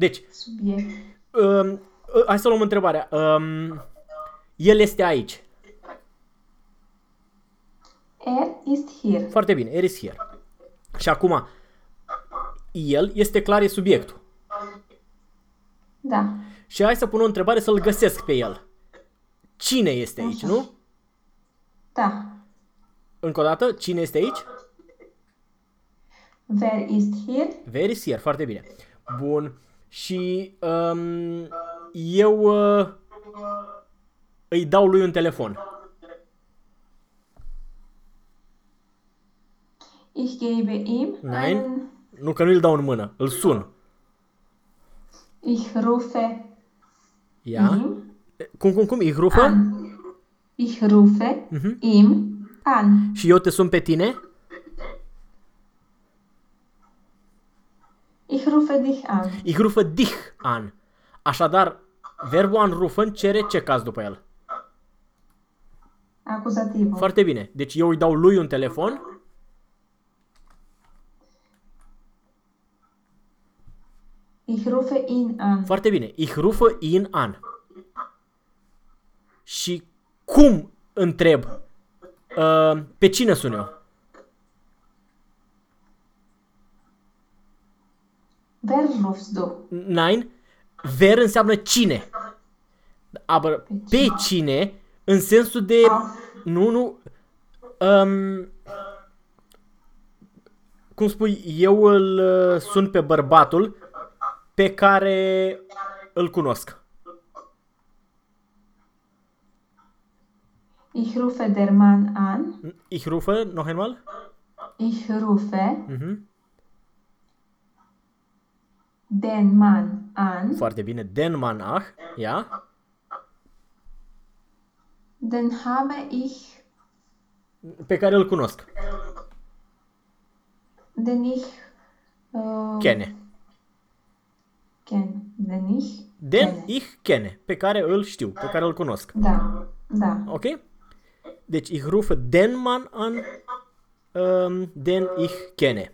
Deci, Subiect. um, uh, hai să luăm întrebarea. Um, el este aici. Er ist hier. Foarte bine, er is here. Și acum, el este clar e subiectul. Da. Și hai să pun o întrebare să-l găsesc pe el. Cine este aici, Așa. nu? Da. Încă o dată, cine este aici? Wer ist hier? Very here, foarte bine. Bun. Și um, eu uh, îi dau lui un telefon. Ich gebe ihm Nein. einen. Nu că nu îl dau în mână, îl sun. Ich rufe Ia? ihm Cum, cum, cum? Îi rufă? an. Ich rufe Mhm. ihm an. Și eu te sun pe tine? Ich rufe dich an. Îi rufă dich an. Așadar, verbul anrufen cere ce caz după el? Acuzativul. Foarte bine. Deci eu îi dau lui un telefon. Ich rufe ihn an. Foarte bine. Ich rufe ihn an. Și cum întreb? Uh, pe cine sun eu? Wer rufst du? Nein. Ver înseamnă cine. Aber pe cine în sensul de... Nu, nu. Um, cum spui, eu îl uh, sun pe bărbatul pe care îl cunosc. Ich rufe der Mann an. Ich rufe, noch einmal. Ich rufe Mhm. Den Mann an. Foarte bine. Den Mann ach. Ja. Den habe ich, Pe care îl cunosc. den ich äh, Kenne. kenn. Den ich Den kenne. ich kenne. Pe care îl știu. Pe care îl cunosc. Da, da. Ok? Deci ich rufe den Mann an, um, den ich kenne.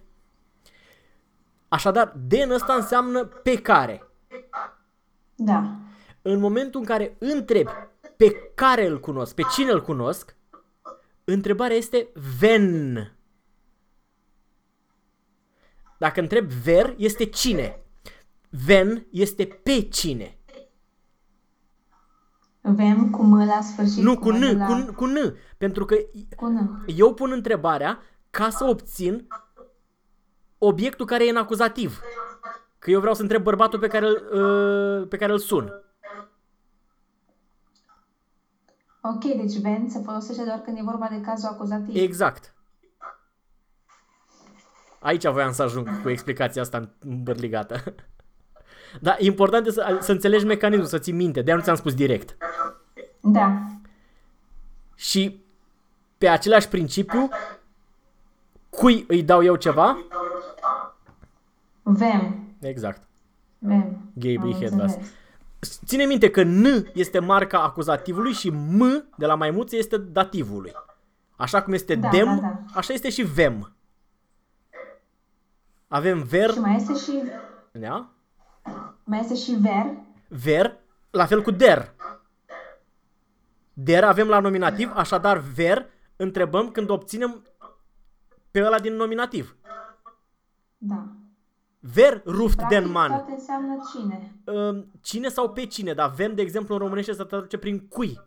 Așadar, den ăsta înseamnă pe care. Da. În momentul în care întreb pe care îl cunosc, pe cine îl cunosc, întrebarea este ven. Dacă întreb ver, este cine. Ven este pe cine. Vem cu M la sfârșit. Nu cu M N, la... cu, N- cu N. Pentru că Cu N. eu pun întrebarea ca să obțin obiectul care e în acuzativ. Că eu vreau să întreb bărbatul pe care, îl, uh, pe care îl sun. Ok, deci ven se folosește doar când e vorba de cazul acuzativ. Exact. Aici voiam să ajung cu explicația asta îmbărligată. Dar important e să, să înțelegi mecanismul, să ții minte. De-aia nu ți-am spus direct. Da. Și pe același principiu, cui îi dau eu ceva? Vem. Exact. Vem. Gabe Am Hedvas. înțeles. Ține minte că N este marca acuzativului și M de la maimuță este dativului. Așa cum este Da, dem, da, da. așa este și vem. Avem ver, Și mai este și, da? mai este și ver. ver, la fel cu der. Der avem la nominativ, așadar ver întrebăm când obținem pe ăla din nominativ. Da. Ver ruft Practic, den man. toate înseamnă cine. Uh, Cine sau pe cine, dar vem, de exemplu, în românește se traduce prin cui.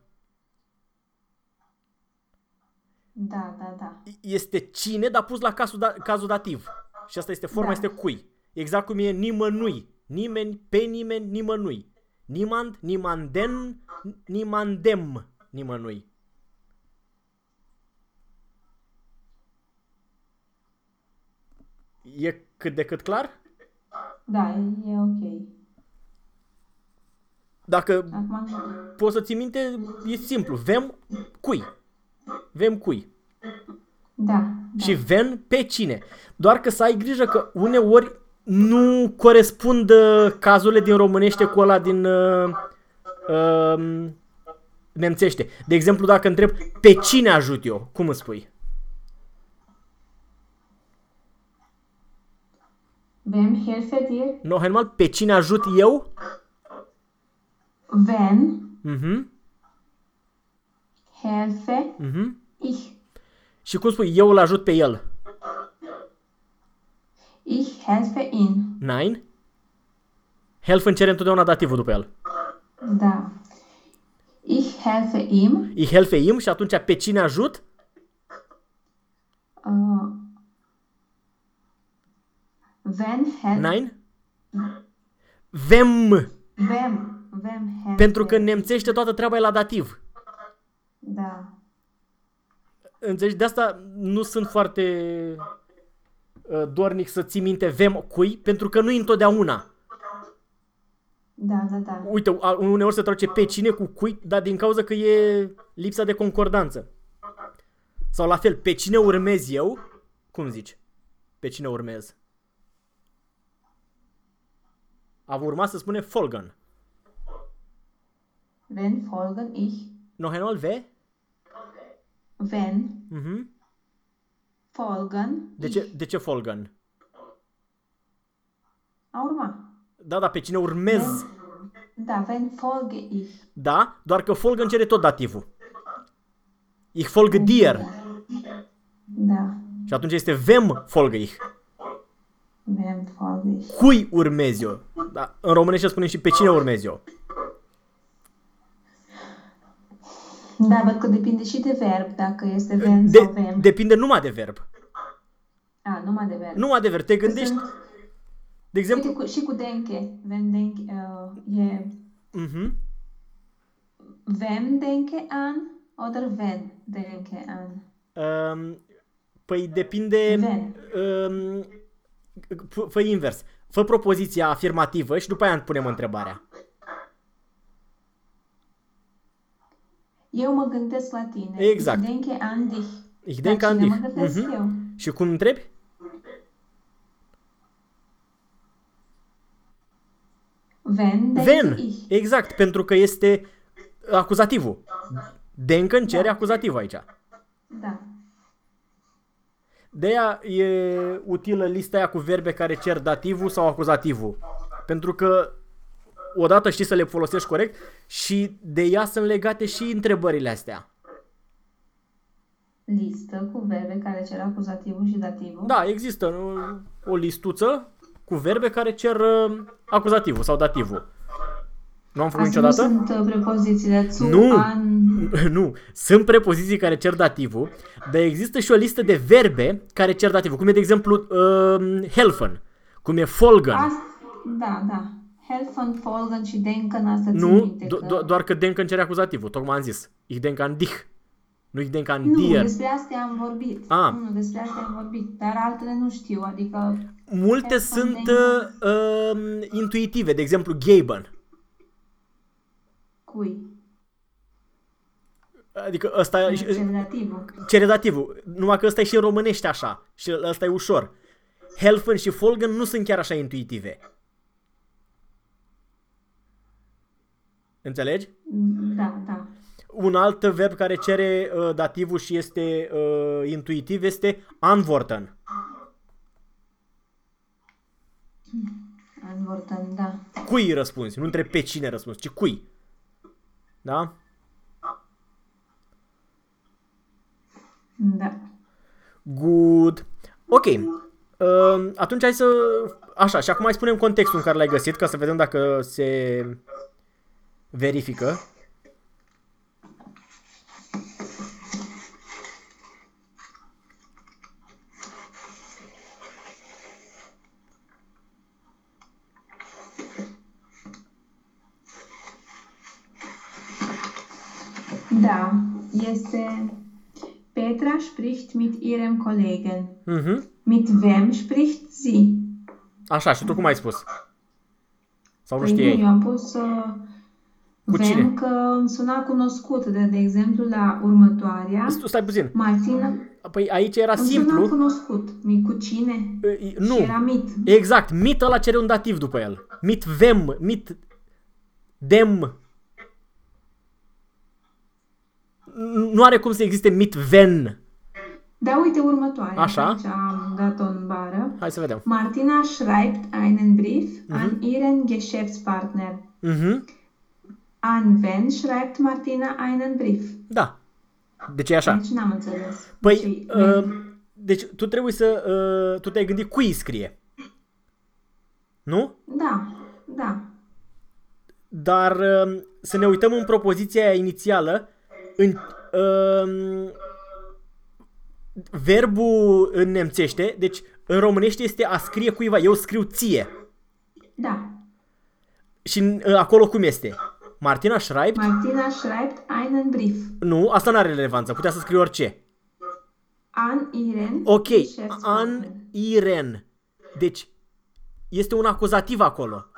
Da, da, da. Este cine, dar pus la cazul, da, cazul dativ. Și asta este forma, Da. este cui. Exact cum e nimănui. Nimeni, pe nimeni, nimănui. Nimand, nimanden, nimandem, nimănui. E cât de cât clar? Da, e, e ok. Dacă Acum, poți să ții minte, e simplu. Vem cui. Vem cui. da, da. Și ven pe cine. Doar că să ai grijă că uneori nu corespund uh, cazurile din românește cu ăla din uh, uh, nemțește. De exemplu, dacă întreb pe cine ajut eu, cum îmi spui? Wem helfe dir? Noch einmal, pe cine ajut eu? Wenn Mhm. helfe Mhm. ich. Și cum spui, eu îl ajut pe el? Ich helfe ihn. Nein. Helfen cere întotdeauna dativul după el. Da. Ich helfe ihm. Ich helfe ihm și atunci pe cine ajut? Uh, wenn helfe. Nein. Vem. Wem. Wem helfe. Pentru că în nemțește toată treaba e la dativ. Da. Înțelegi? De asta nu sunt foarte uh, dornic să ții minte vem cui, pentru că nu e întotdeauna. Da, da, da. Uite, a- uneori se traduce pe cine cu cui, dar din cauza că e lipsa de concordanță. Sau la fel, pe cine urmez eu? Cum zici? Pe cine urmez? A urma să spune folgen. Wenn folgen ich. Noch einmal, ve? Wenn Mhm. folgen De ich. ce, de ce folgen? A urma. Da, da, pe cine urmez. Da, wenn folge ich. Da, doar că folgen cere tot dativul. Ich folge dir. Da. Și atunci este vem folge ich. Wem folge ich. Cui urmez eu? Da, în românește spunem și pe cine urmez eu. Da, văd că depinde și de verb, dacă este when De, sau wem. depinde numai de verb. A, numai de verb. Numai de verb. Te gândești, Sunt, de exemplu... uite, cu, și cu denke. Wenn denke, uh, e Mhm. wem denke an oder wenn denke an. Um, păi depinde... When. Um, f- fă invers. Fă propoziția afirmativă și după aia punem întrebarea. Eu mă gândesc la tine. Exact. Ich denke an dich. Ich La denke an cine dich. mă gândesc Mhm. eu? Și cum întrebi? Wenn denke Ven. ich. Exact, pentru că este acuzativul. Denken cere Da. acuzativ aici. Da. De aia e utilă lista aia cu verbe care cer dativul sau acuzativul. Pentru că odată știi să le folosești corect și de ea sunt legate și întrebările astea. Listă cu verbe care cer acuzativul și dativul. Da, există uh, o listuță cu verbe care cer uh, acuzativul sau dativul. Nu am făcut Astea nu niciodată? sunt uh, prepozițiile zu, Nu. an... nu, sunt prepoziții care cer dativul, dar există și o listă de verbe care cer dativul, cum e de exemplu uh, helfen, cum e folgen. Ast... Da, da. Helfen, folgen și denken, asta țin Nu, minte do- că... do- doar că denken cere acuzativul, tocmai am zis. Ich denke an dich. Nu ich denke an Nu, dir. despre astea am vorbit. Ah. Nu, despre astea am vorbit. Dar altele nu știu, adică... Multe Helfen, sunt denken. uh, um, intuitive, de exemplu geben. Cui? Adică ăsta Cel dativul. cere dativul, numai că ăsta e și în românește așa și ăsta e ușor. Helfen și folgen nu sunt chiar așa intuitive. Înțelegi? Da, da. Un alt verb care cere uh, dativul și este uh, intuitiv este antworten. Antworten, da. Cui răspunzi? Nu întreb pe cine răspunzi, ci cui. Da? Da. Good. Ok. Uh, atunci hai să... Așa, și acum mai spunem contextul în care l-ai găsit, ca să vedem dacă se verifică. Da, este Petra spricht mit ihrem Kollegen. Mhm. Mit wem spricht sie? Așa, și tu cum ai spus? Sau nu Păi nu, eu știai? am pus uh, Cu wem cine? că îmi suna cunoscut, de, de exemplu la următoarea. St- Stai puțin. Martina Păi aici era îmi suna simplu. cunoscut. Mi cu cine? Uh, Și Nu. era mit. Exact. Mit ăla cere un dativ după el. Mit vem, mit dem. Nu are cum să existe mit ven. Da, uite următoarea. Așa. Aici am dat-o în bară. Hai să vedem. Martina schreibt einen Brief Mhm. an ihren Geschäftspartner. Mhm. An wen schreibt Martina einen Brief? Da. Deci e așa. Aici n-am înțeles. Păi, Deci, uh, deci tu trebuie să, uh, tu te-ai gândit cui îi scrie. Nu? Da, da. Dar uh, să ne uităm în propoziția aia inițială, în, uh, verbul în nemțește, deci în românește este a scrie cuiva, eu scriu ție. Da. Și uh, acolo cum este? Martina schreibt? Martina schreibt einen Brief Nu, asta nu are relevanță, putea să scriu orice. an ihren Ok, Geschäftspartner. an Iren. Deci, este un acuzativ acolo.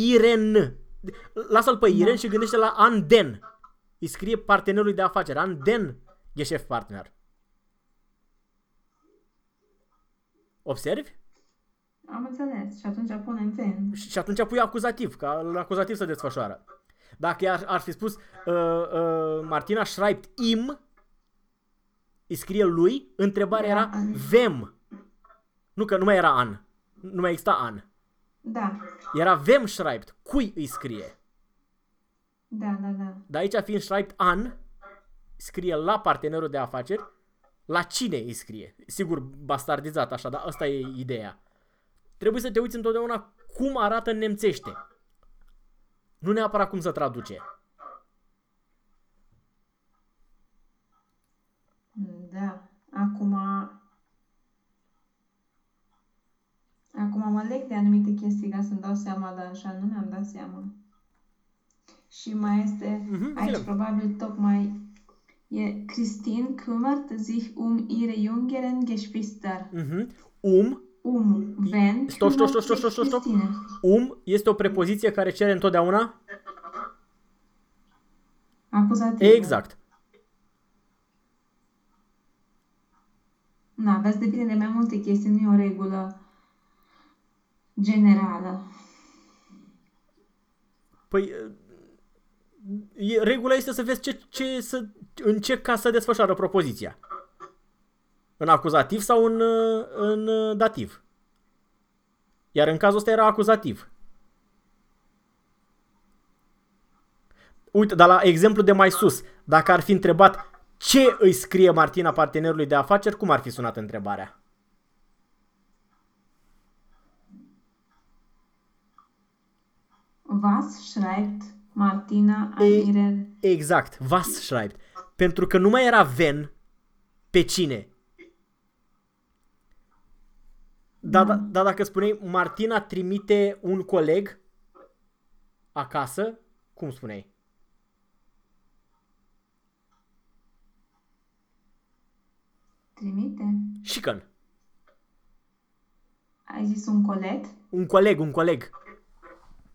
Iren. Lasă-l pe Iren și gândește la an den. Îi scrie partenerului de afaceri. An den Geschäft partner. Observi? Am înțeles. Și atunci punem ven. Și și atunci pui acuzativ, ca la acuzativ să desfășoară. Dacă ar, ar fi spus uh, uh, Martina schreibt im, îi scrie lui, întrebarea Era era an. vem. Nu că nu mai era an. Nu mai exista an. Da. Era vem schreibt. Cui îi scrie? Da, da, da. Dar aici fiind schreibt an, scrie la partenerul de afaceri, la cine îi scrie. Sigur, bastardizat așa, dar asta e ideea. Trebuie să te uiți întotdeauna cum arată în nemțește. Nu neapărat cum să traduce. Da. Acum... Acum mă leg de anumite chestii ca să-mi dau seama, dar așa nu mi-am dat seama. Și mai este, Mhm, aici zile. probabil tocmai e Christine kümmert sich um ihre jüngeren Geschwister. Mhm. Um, Um, wenn Stop, stop, kümmert stop, stop, sich stop, stop. Christine. um este o prepoziție care cere întotdeauna? Acuzativ. Exact. Na, aveți depinde de mai multe chestii, nu e o regulă generală. Păi, e, regula este să vezi ce, ce, să, în ce caz să desfășoară propoziția. În acuzativ sau în, uh, în uh, dativ. Iar în cazul ăsta era acuzativ. Uite, dar la exemplu de mai sus, dacă ar fi întrebat ce îi scrie Martina partenerului de afaceri, cum ar fi sunat întrebarea? Was schreibt Martina an E- ihren... Exact, was schreibt. Pentru că nu mai era ven pe cine. Dar da, da, dacă spuneai Martina trimite un coleg acasă, cum spuneai? Trimite? Chicken. Ai zis un coleg? Un coleg, un coleg.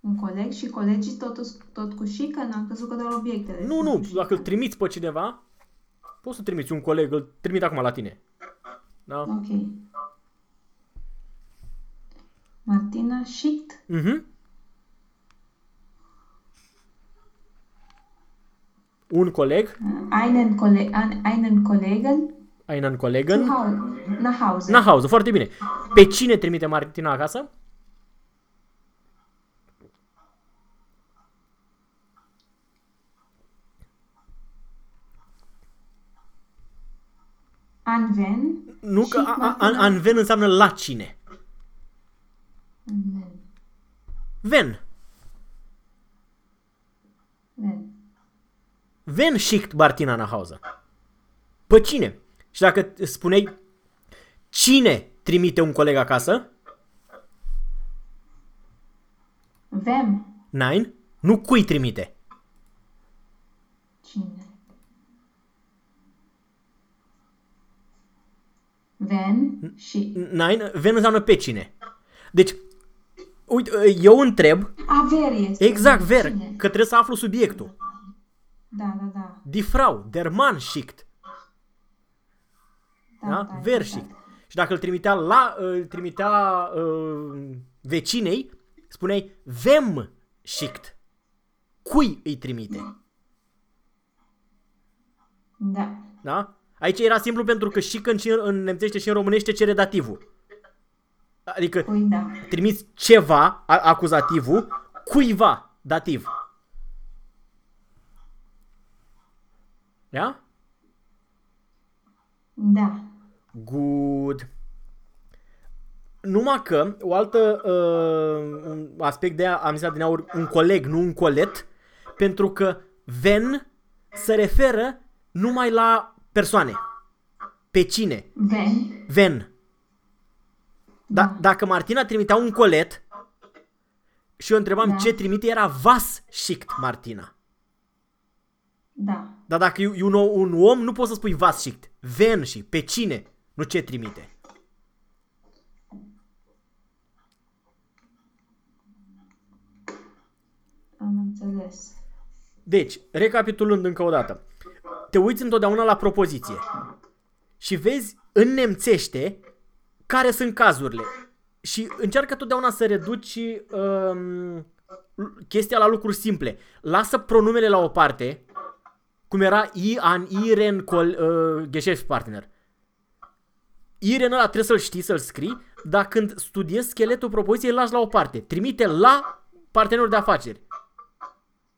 Un coleg și colegii tot, tot cu șică? N-am crezut că doar obiectele. Nu, sunt nu, cu șică. dacă îl trimiți pe cineva, poți să trimiți un coleg, îl trimit acum la tine. Da? Ok. Martina schickt Mhm. Un coleg, äh, einen, Kolle an, einen Kollegen einen zu Kollegen, Hau nach Hause. nach Hause, foarte bine. Pe cine trimite Martina acasă? An wen? Nu că Și a- a- Martina. an, an ven înseamnă la cine. An wen? Ven. Wen. Ven schickt Martina nach Hause. Pe cine? Și dacă spuneai cine trimite un coleg acasă? Wem? Nein. Nu cui trimite. Cine? Wen și... Nein, ven înseamnă pe cine. Deci, uite, eu întreb, A, ver este. exact, ver, Cine? că trebuie să aflu subiectul. Da, da, da. Die Frau, der Mann schickt. Da, Da? da, Wer exact. schickt. Și dacă îl trimitea la, îl trimitea uh, vecinei, spuneai vem schickt. Cui îi trimite? Da. Da? Aici era simplu pentru că și când și în, în nemțește și în românește cere dativul. Adică Cui da. trimiți ceva, a- acuzativul, cuiva, dativ. Da? Da. Good. Numai că, o altă uh, un aspect de am zis din aur, un coleg, nu un colet, pentru că ven se referă numai la persoane. Pe cine? Ven. Ven. Da, dacă Martina trimitea un colet și eu întrebam Da. ce trimite, era vas schict Martina. Da. Dar dacă e e un, un om, nu poți să spui vas schict. Ven și pe cine, nu ce trimite. Am înțeles. Deci, recapitulând încă o dată. Te uiți întotdeauna la propoziție și vezi în nemțește care sunt cazurile. Și încearcă totdeauna să reduci um, chestia la lucruri simple. Lasă pronumele la o parte, cum era i, an, iren, col, uh, Geschäftspartner. Iren ăla trebuie să-l știi, să-l scrii, dar când studiezi scheletul propoziției, îl lași la o parte. Trimite la partenerul de afaceri.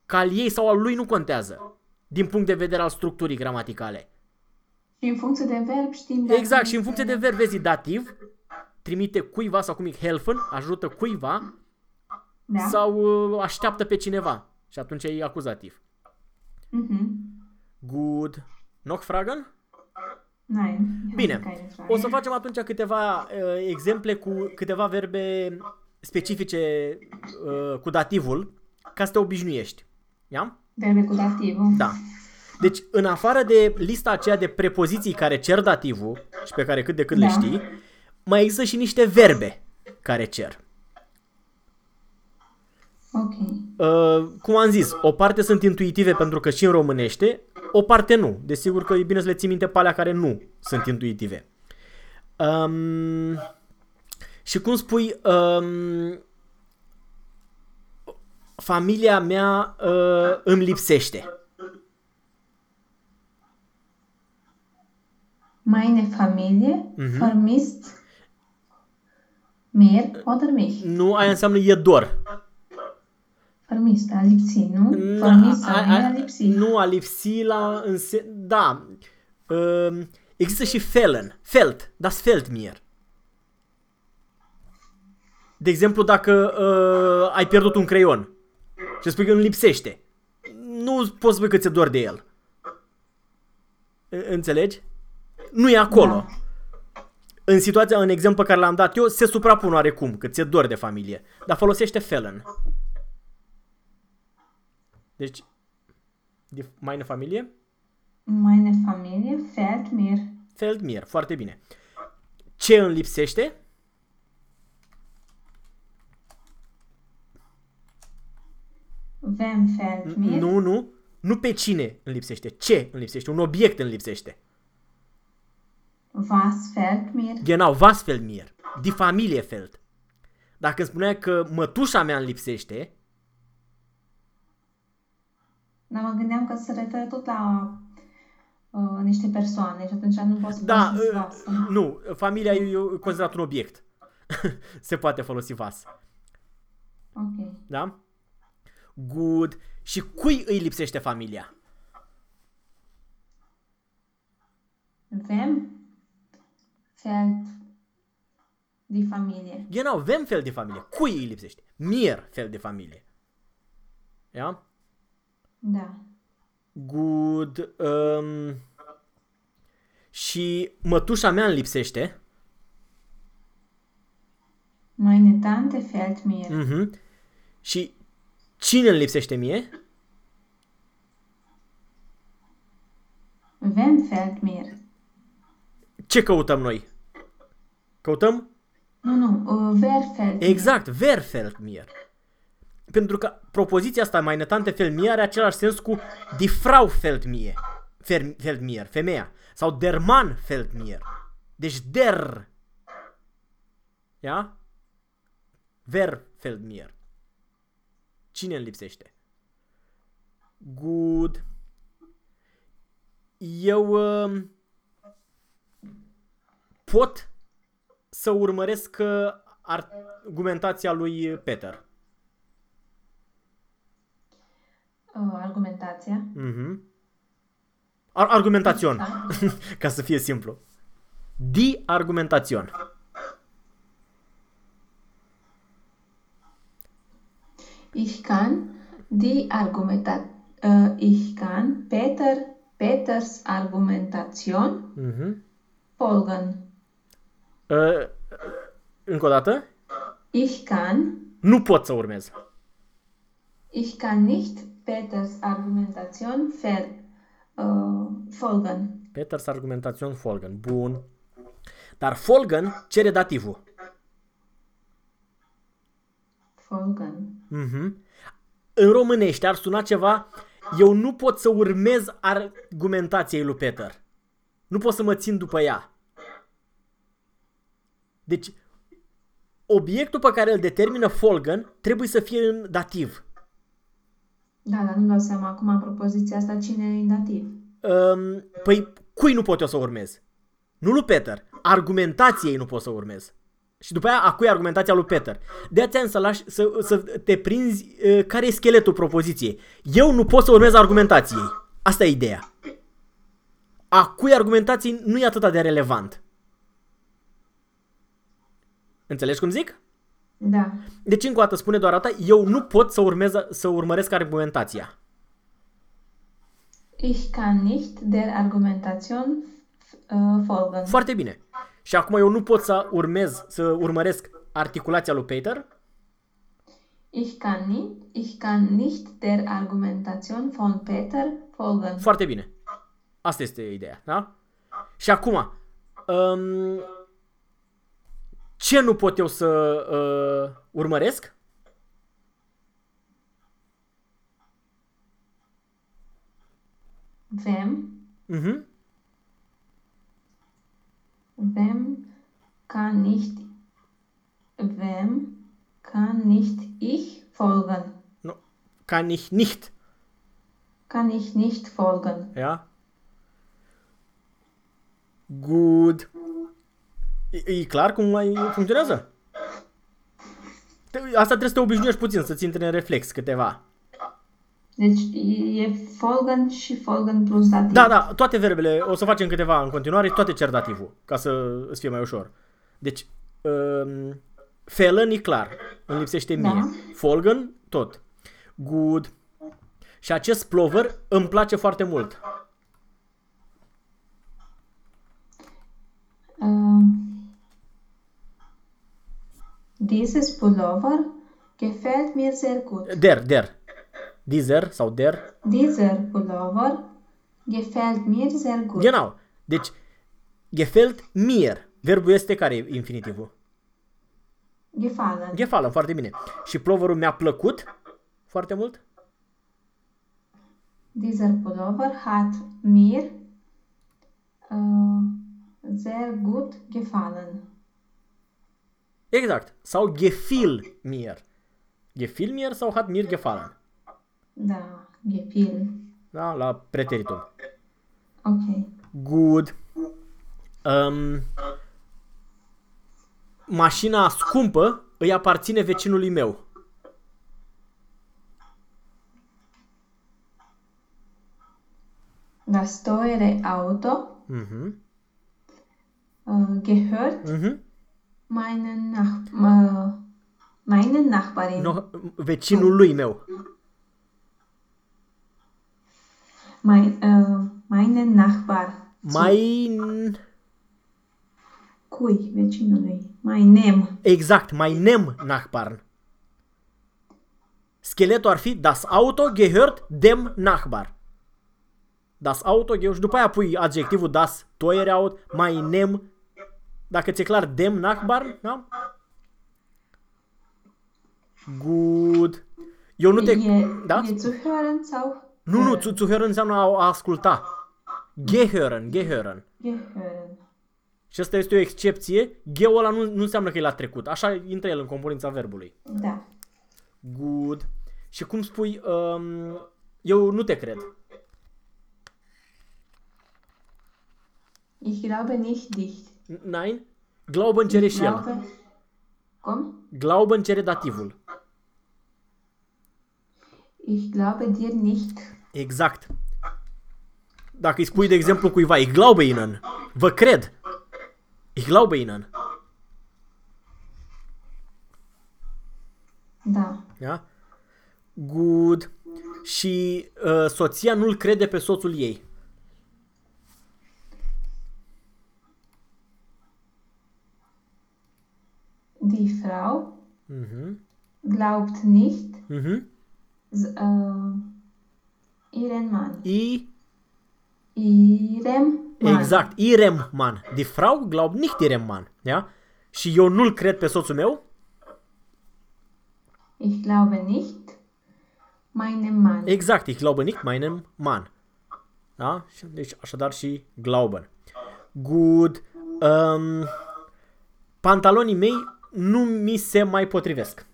Că al ei sau al lui nu contează. Din punct de vedere al structurii gramaticale. Și în funcție de verb știm dacă Exact, și în este- funcție de verb vezi dativ, trimite cuiva sau cum e helfen, ajută cuiva Da. sau uh, așteaptă pe cineva. Și atunci e acuzativ. Mhm. Good. Noch Fragen? Nein. Bine. Keine Frage. O să facem atunci câteva uh, exemple cu câteva verbe specifice uh, cu dativul ca să te obișnuiești. Ia? Verbe cu dativul. Da. Deci, în afară de lista aceea de prepoziții care cer dativul și pe care cât de cât le Da. știi, mai există și niște verbe care cer. Ok. Uh, cum am zis, o parte sunt intuitive pentru că și în românește, o parte nu. Desigur că e bine să le ții minte pe alea care nu sunt intuitive. Um, și cum spui, um, familia mea uh, îmi lipsește. Meine Familie Mhm. vermisst mir oder mich. Nu, aia înseamnă e dor. Vermisst, a lipsit, nu? Nu, Vermisst, a- a, a- a lipsit. Nu a lipsi la... Înse- da. Um, există și felen. Felt. Das fällt mir. De exemplu, dacă uh, ai pierdut un creion și spui că îmi lipsește, nu poți spui că ți-e dor de el. În- Înțelegi? Nu e acolo. Da. În situația, în exemplu pe care l-am dat eu, se suprapun oarecum, că ți-e dor de familie. Dar folosește felen. Deci, de meine familie, Meine Familie fällt mir. fällt mir. Foarte bine. Ce îmi lipsește? Wem fällt mir? Nu, nu. Nu pe cine îmi lipsește. Ce îmi lipsește. Un obiect îmi lipsește. Was fällt mir? Genau, was fällt mir? Die Familie fällt. Dacă îmi spunea că mătușa mea îmi lipsește, Dar mă gândeam că se referă tot la uh, niște persoane și atunci nu pot să da, folosesc uh, was. nu, familia e e considerat un obiect. Se poate folosi vas. Ok. Da? Good. Și cui îi lipsește familia? Wem fällt die Familie? Genau, wem fel de familie? Cui îi lipsește? Mir fel de familie. Ja? Da. Good. Um, și mătușa mea îmi lipsește. Meine Tante fällt mir. Mhm. Și cine îmi lipsește mie? Wem fällt mir? Ce căutăm noi? Căutăm? Nu, nu. Uh, wer fällt mir? Exact, wer fällt mir. Pentru că propoziția asta, mai netante fel mie, are același sens cu die Frau fällt mir. Fer- Fällt mir, femeia. Sau der Mann fällt mir. Deci der. Ia? Wer fällt mir. Cine îmi lipsește? Good. eu uh, pot să urmăresc uh, argumentația lui Peter. Uh, argumentația. Mhm. Ar- argumentațion, Da. ca să fie simplu. Di Ich kann die Argumenta äh, ich kann Peter Peters Argumentation Mhm. folgen. Uh, încă o dată? Ich kann Nu pot să urmez. ich kann nicht Peters Argumentation ver, äh, folgen. Peters argumentațion folgen. Bun. Dar folgen cere dativul. Folgen. Mhm. În românește ar suna ceva eu nu pot să urmez argumentației lui Peter. Nu pot să mă țin după ea. Deci, obiectul pe care îl determină folgen trebuie să fie în dativ. Da, dar nu-mi dau seama acum în propoziția asta cine e în dativ. Um, păi, cui nu pot eu să urmez? Nu lui Peter. Argumentației nu pot să urmez. Și după aia, a cui e argumentația lui Peter? De aceea să, lași, să, să te prinzi uh, care e scheletul propoziției. Eu nu pot să urmez argumentației. Asta e ideea. A cui argumentației nu e atât de relevant. Înțelegi cum zic? Da. Deci, încă o dată, spune doar asta, eu nu pot să, urmez, să urmăresc argumentația. Ich kann nicht der Argumentation äh, folgen. Foarte bine. Și acum eu nu pot să urmez, să urmăresc articulația lui Peter. Ich kann nicht, ich kann nicht der Argumentation von Peter folgen. Foarte bine. Asta este ideea, da? Și acum, um, ce nu pot eu să uh, urmăresc? Wem, Mhm. Wem kann nicht, wem kann nicht ich folgen? Nu. Kann ich nicht. Kann ich nicht folgen. Ja? Good. E, e clar cum mai funcționează? Te- Asta trebuie să te obișnuiești puțin, să-ți intre în reflex câteva. Deci e folgen și folgen plus dativ. Da, da, toate verbele, o să facem câteva în continuare, toate cer dativul, ca să îți fie mai ușor. Deci, um, Felon e clar, îmi lipsește mie. Da. Folgen, tot. Good. Și acest plover îmi place foarte mult. Ähm, dieses Pullover gefällt mir sehr gut. Der, der. Dieser sau der. Dieser Pullover gefällt mir sehr gut. Genau. Deci, gefällt mir. Verbul este care e infinitivul? Gefallen. Gefallen, foarte bine. Și ploverul mi-a plăcut foarte mult? Dieser Pullover hat mir äh, sehr gut gefallen. Exact. Sau gefiel mir. Gefiel mir sau hat mir gefallen. Da, gefiel. Da? La preteritum. Okay. Good. Um, mașina scumpă îi aparține vecinului meu. Das teure Auto Mhm. äh, gehört Mhm. meinen, Nach äh, meinen Nachbarin. No, vecinul lui meu. Mein, äh, meinen Nachbar. Mein... Cui? Vecinului. Meinem. Exact, meinem Nachbarn. Scheletul ar fi Das Auto gehört dem Nachbar. Das Auto gehört și după aia pui adjectivul das teuer Auto, meinem, dacă ți-e clar, dem Nachbarn, da? Good. Eu nu te... Wir, Da? wir zuhören auch Nu, nu, zu, zu hören înseamnă a, a asculta. Gehören, gehören. gehören. Și asta este o excepție. Gheu ăla nu, nu înseamnă că e la trecut. Așa intră el în componența verbului. Da. Good. Și cum spui, um, eu nu te cred. Ich glaube nicht dicht. Nein? Glauben cere și el. Glaube... Cum? Glauben cere dativul. Ich glaube dir nicht. Exact. Dacă îi spui, de exemplu, cuiva, ich glaube Ihnen, vă cred. Ich glaube Ihnen. Da. Da? Good. Și uh, soția nu-l crede pe soțul ei. Die Frau Mhm. glaubt nicht Mhm. s- äh, ihren Mann. I, Ihrem Mann. exact, Irem man. Die Frau glaubt nicht Irem man. Ja? Și eu nu-l cred pe soțul meu. Ich glaube nicht meinem Mann. Exact, ich glaube nicht meinem Mann. Da? Și- Deci așadar și glauben. Good. Um, pantalonii mei nu mi se mai potrivesc.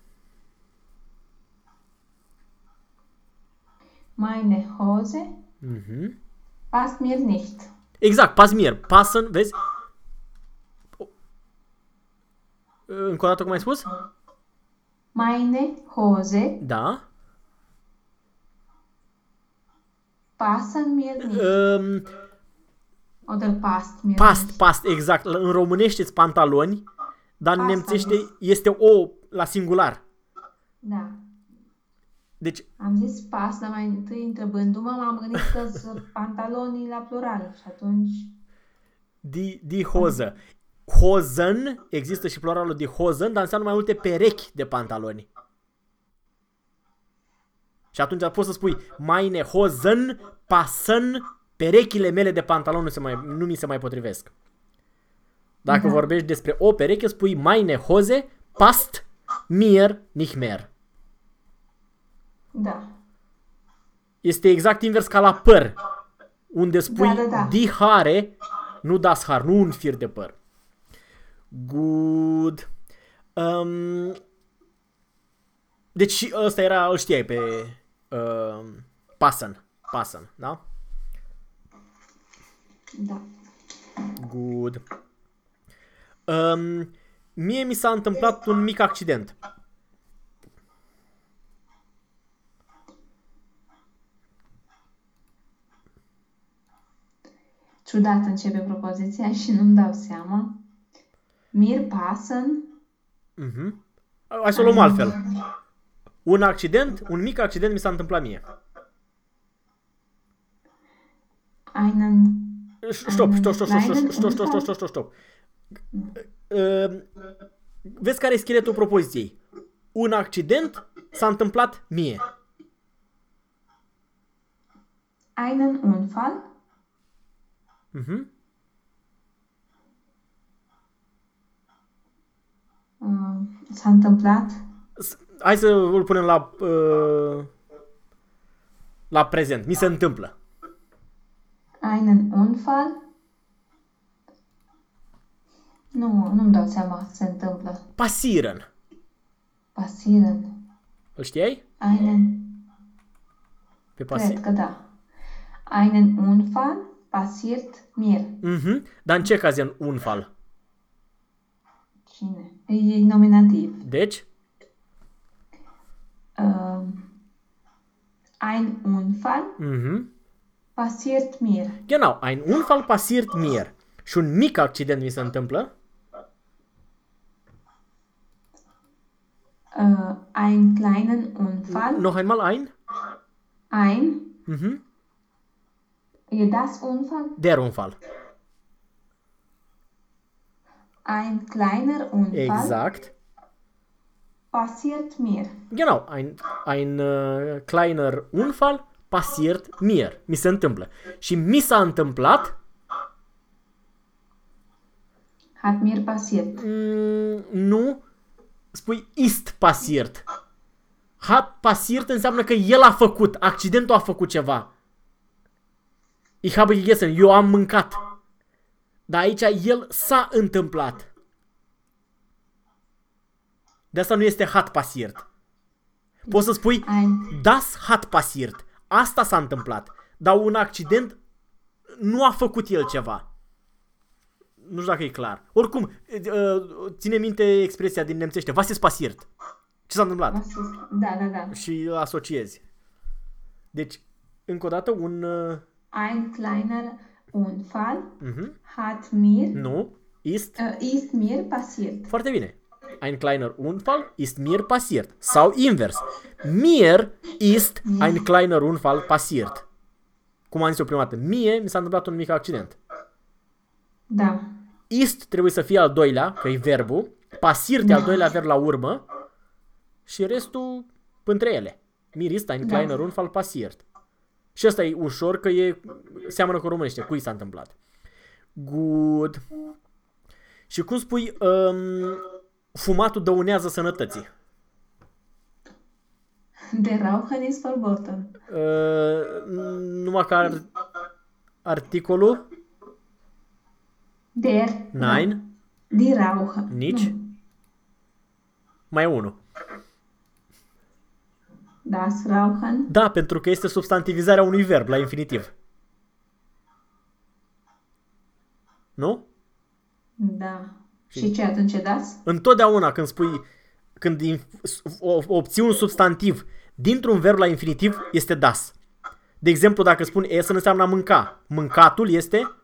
Meine Hose Mhm. passt mir nicht. Exact, pas mir. Passen, vezi? O- Încă o dată cum ai spus? Meine Hose Da. passen mir nicht. Um, Oder passt mir past, nicht. past, exact. În românește îți pantaloni, dar în Asta nemțește zis. este o la singular. Da. Deci, Am zis pas, dar mai întâi întrebându-mă, m-am gândit că sunt pantalonii la plural și atunci... di, di hoză. Hozen, există și pluralul de hozen, dar înseamnă mai multe perechi de pantaloni. Și atunci poți să spui meine hozen passen perechile mele de pantaloni nu, se mai, nu mi se mai potrivesc. Dacă Da. vorbești despre o pereche, spui meine Hose passt mir nicht mehr. Da. Este exact invers ca la păr, unde spui Da, da, da. di hare, nu das har, nu un fir de păr. Good. Um, deci și ăsta era, îl știai pe uh, Passen. Passen, da? Da. Good. Um, mie mi s-a întâmplat un mic accident. Ciudat începe propoziția și nu-mi dau seama. Mir passen Mhm. Hai să o luăm altfel. Un accident, un mic accident mi s-a întâmplat mie. einen Stop, stop, stop, stop, stop, stop, stop, stop, stop, stop, stop. Uh, Vezi care e scheletul propoziției. Un accident s-a întâmplat mie. einen Unfall Mhm. uh, s-a întâmplat S- Hai să îl punem la uh, la prezent. Mi se întâmplă. einen Unfall nu, nu-mi dau seama ce se întâmplă. Pasiren. Passieren. Îl știai? Einen, Pe cred pasi. că da. Einen Unfall passiert mir. Mhm. Dar în ce caz e un unfall? Cine? E nominativ. Deci? Uh, ein Unfall Mhm. passiert mir. Genau, ein Unfall passiert mir. Și un mic accident mi se întâmplă. Uh, einen kleinen Unfall. Noch einmal ein. Ein. Mhm. E das Unfall? Der Unfall. Ein kleiner Unfall Exact. passiert mir. Genau, ein, ein uh, kleiner Unfall passiert mir. Mi se întâmplă. Și mi s-a întâmplat, Hat mir passiert. mm, nu, spui ist passiert. Hat passiert înseamnă că el a făcut, accidentul a făcut ceva. Ich habe gegessen, eu am mâncat. Dar aici el s-a întâmplat. De asta nu este hat passiert. Poți să spui Ein, Das hat passiert. Asta s-a întâmplat. Dar un accident nu a făcut el ceva. nu știu dacă e clar. Oricum, uh, ține minte expresia din nemțește, was ist passiert? Ce s-a întâmplat? Was ist... Da, da, da. Și asociezi. Deci, încă o dată, un... Uh, Ein kleiner Unfall mhm, hat mir, nu, ist, äh, ist mir passiert. foarte bine. Ein kleiner Unfall ist mir passiert. Sau invers. Mir ist ein kleiner Unfall passiert. Cum am zis eu prima dată, mie mi s-a întâmplat un mic accident. Da. Ist trebuie să fie al doilea, că e verbul. Passiert e al doilea verb la urmă. Și restul între ele. Mir ist ein Da. kleiner Unfall passiert. Și ăsta e ușor că e seamănă cu românește. Cui s-a întâmplat? Good. Și cum spui, um, fumatul dăunează sănătății. Der Rauchen ist verboten. Uh, numai că ar, articolul, Der. nein, Die Rauchen. nici, Nu. mai e unul. Das Rauchen. Da, pentru că este substantivizarea unui verb la infinitiv. Nu? Da. Și ce atunci das? Întotdeauna când spui, când inf- o- obții un substantiv dintr-un verb la infinitiv, este das. De exemplu, dacă spun essen înseamnă a mânca. Mâncatul este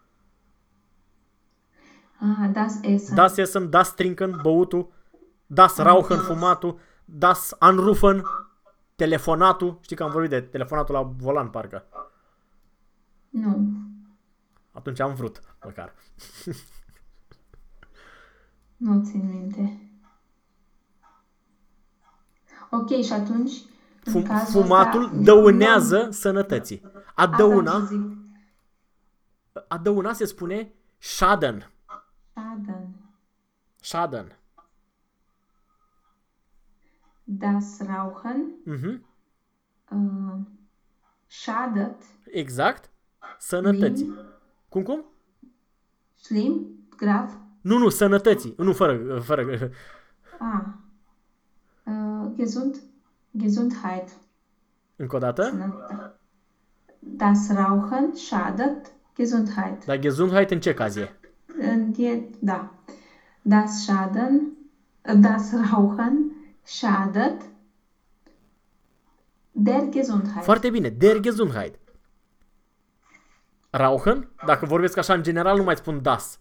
Ah, das Essen. das essen, das trinken, băutul, das rauchen, fumatul, das anrufen, telefonatul. Știi că am vorbit de telefonatul la volan, parcă. Nu. Atunci am vrut, măcar. Nu țin minte. Ok, și atunci... în Fum, cazul fumatul ăsta, dăunează sănătății. A nu- dăuna, Asta zic. a dăuna se spune schaden. Schaden. Schaden. Das Rauchen Mhm. uh, schadet Exact. Sănătății. Schlimm. Cum, cum? schlimm, grav. Nu, nu, sănătății. Nu, fără, fără. Ah. Uh, gesund, Gesundheit. Încă o dată. Sănătate. Das Rauchen schadet Gesundheit. Dar Gesundheit în ce caz e? În die, da. Das Schaden, das Rauchen schadet der Gesundheit. Foarte bine. Der Gesundheit. Rauchen, dacă vorbesc așa în general, nu mai spun das.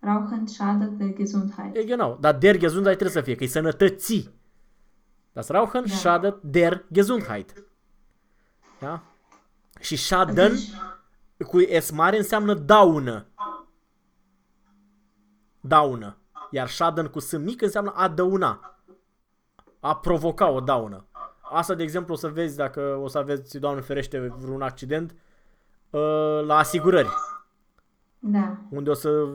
Rauchen schadet der Gesundheit. E genau. Dar der Gesundheit trebuie să fie, că e sănătății. Das Rauchen Da. schadet der Gesundheit. Da? Și schaden Deci, cu S mare înseamnă daună. Daună. Iar schaden cu S mic înseamnă a dăuna. A provoca o daună. Asta, de exemplu, o să vezi dacă o să aveți, Doamne ferește, vreun accident uh, la asigurări, da. unde o să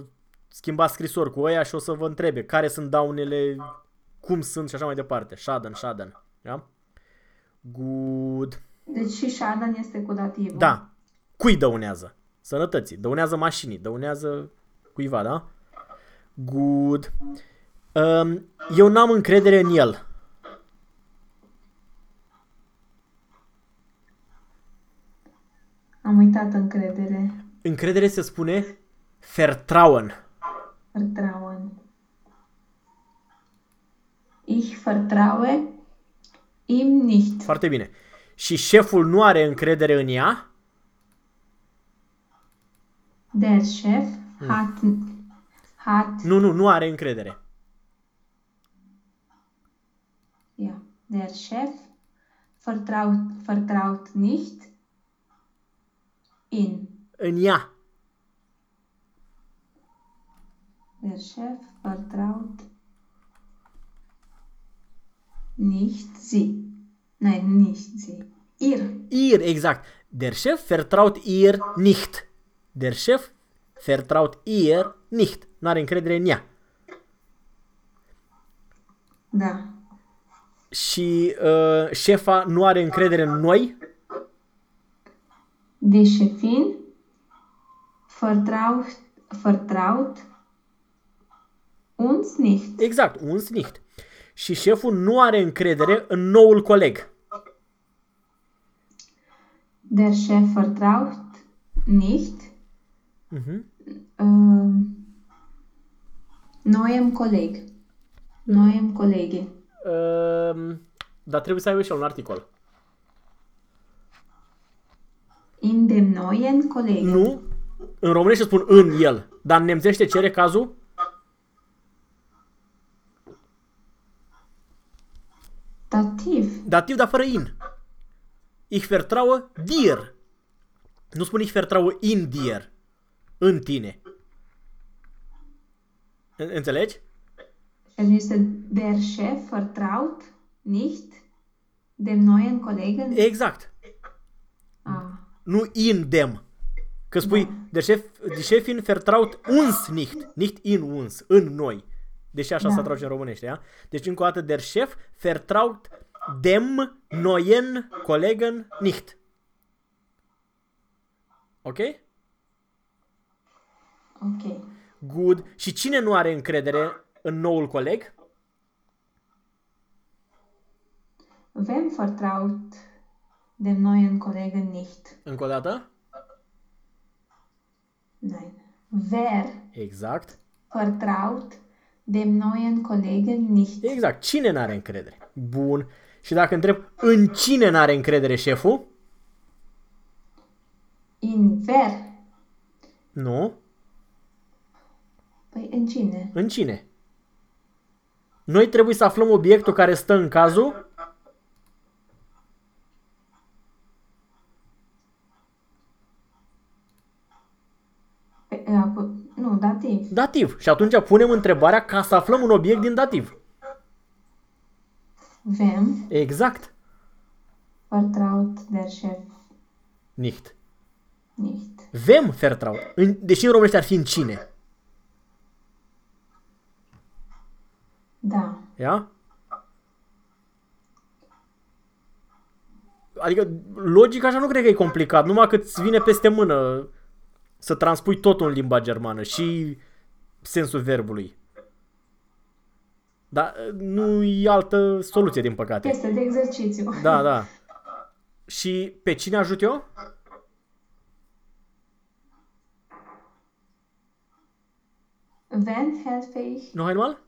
schimbați scrisori cu ăia și o să vă întrebe care sunt daunele, cum sunt și așa mai departe. Schaden, schaden. Da? Good. Deci și Schaden este cu dativul. Da. Cui dăunează? Sănătății. Dăunează mașinii. Dăunează cuiva, da? Good. Um, eu n-am încredere în el. Am uitat încredere. Încredere se spune vertrauen. Vertrauen. Ich vertraue ihm nicht. Foarte bine. Și șeful nu are încredere în ea. Der Chef hat, hat Nu, nu, nu are încredere. ja, der Chef vertraut, vertraut nicht in. În ea. Der Chef vertraut nicht sie. Nein, nicht sie. Ihr. Ihr, exact. Der Chef vertraut ihr nicht. Der Chef vertraut ihr nicht. Nu are încredere în ea. Da. Și uh, șefa nu are încredere în noi. Die Chefin vertraut, vertraut uns nicht. Exact, uns nicht. Și șeful nu are încredere în noul coleg. Der Chef vertraut nicht Mhm. äh, Um, Noem coleg. Noem colegi. Uh, dar trebuie să ai și un articol. In dem neuen Kollegen. Nu. În românește spun în el. Dar în nemțește cere cazul? Dativ. Dativ, dar fără in. Ich vertraue dir. Nu spun ich vertraue in dir. În tine. En- Înțelegi? Also ist der Chef vertraut nicht dem neuen Kollegen? Exact. Ah, Nu in dem. Că spui, de chef, de chefin vertraut uns nicht. Nicht in uns. În noi. Deși așa Da. se traduce în românește, ja? Deci încă o dată, der chef vertraut dem neuen Kollegen nicht. Ok? okay. Good. Și cine nu are încredere în noul coleg? Wem vertraut dem neuen Kollegen nicht? Încă o dată? Nein. Wer Exact. vertraut dem neuen Kollegen nicht? Exact. Cine nu are încredere? Bun. Și dacă întreb în cine nu are încredere șeful? In wer? Nu. Păi în cine? În cine? Noi trebuie să aflăm obiectul care stă în cazul Pe, acu- nu, dativ. dativ. Și atunci punem întrebarea ca să aflăm un obiect din dativ. Wem Exact. vertraut der Chef Nicht. nicht? Vem vertraut. În, deși în românește ar fi în cine. Da. Ia? Adică logic așa nu cred că e complicat, numai că îți vine peste mână să transpui totul în limba germană și sensul verbului. Dar nu e altă soluție, din păcate. Este de exercițiu. Da, da. Și pe cine ajut eu? Wem helfe ich? Nu, hai mal?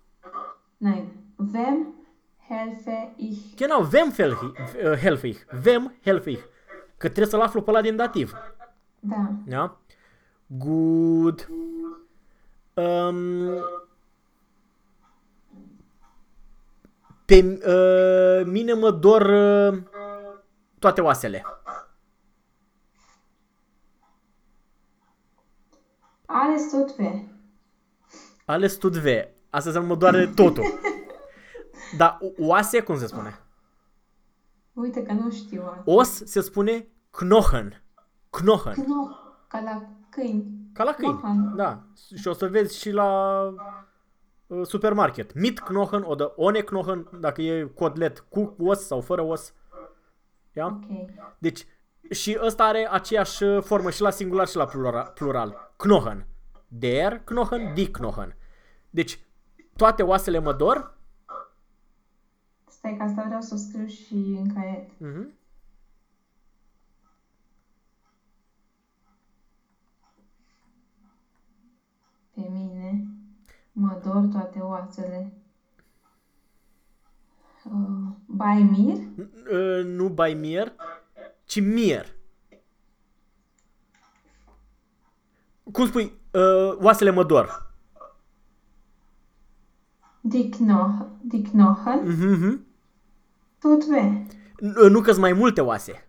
Nein. Wem helfe ich? Genau, vem helfe ich? uh, helfe ich? Vem helfe ich? Că trebuie să-l aflu pe ăla din dativ. Da. Ja? Gut. Um, pe uh, mine mă dor uh, toate oasele. Alles tut weh. Ales tut ve. Asta înseamnă mă doare totul. Dar oase, cum se spune? Uite că nu știu. Os se spune knochen. Knochen. Kno, ca la câini. Ca la câini. Knochen. Da. Și o să vezi și la uh, supermarket. Mit knochen, o de one knochen, dacă e cotlet cu os sau fără os. Ia? Ok. Deci, și ăsta are aceeași uh, formă și la singular și la plural. plural. Knochen. Der Knochen, die Knochen. Deci, toate oasele mă dor. Stai că asta vreau să o scriu și în caiet. Mhm. Pe mine mă dor toate oasele. Uh, by mir? Uh, nu by mir, ci mir. Cum spui, uh, oasele mă dor? Die, Knoch die Knochen Mhm, mhm. tut weh. N- uh, Nu că mai multe oase.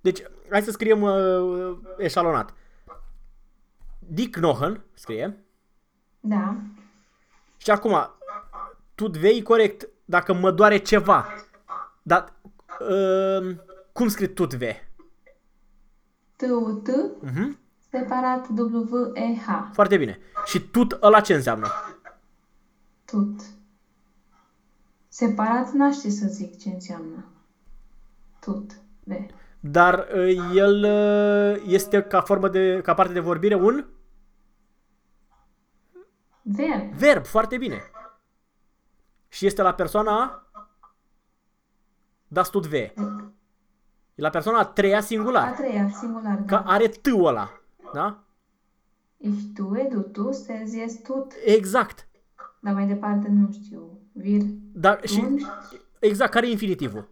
Deci, hai să scriem uh, eșalonat. Die Knochen, scrie. Da. Și acum, tut vei corect dacă mă doare ceva. Dar, uh, cum scrie tut ve? T-U-T Mhm. Separat W-E-H. Foarte bine. Și tut ăla ce înseamnă? Tut. Separat n-aș ști să zic ce înseamnă. Tut. Ve. Dar uh, el uh, este ca formă de, ca parte de vorbire un Verb. verb, foarte bine. Și este la persoana das tut ve. E la persoana a treia A singular. treia, singular, Că da. are t ăla. Da? Ich tue, du tust, er, sie, es tut. Exact. Dar mai departe nu știu. Wir Dar și tun, exact, care e infinitivul?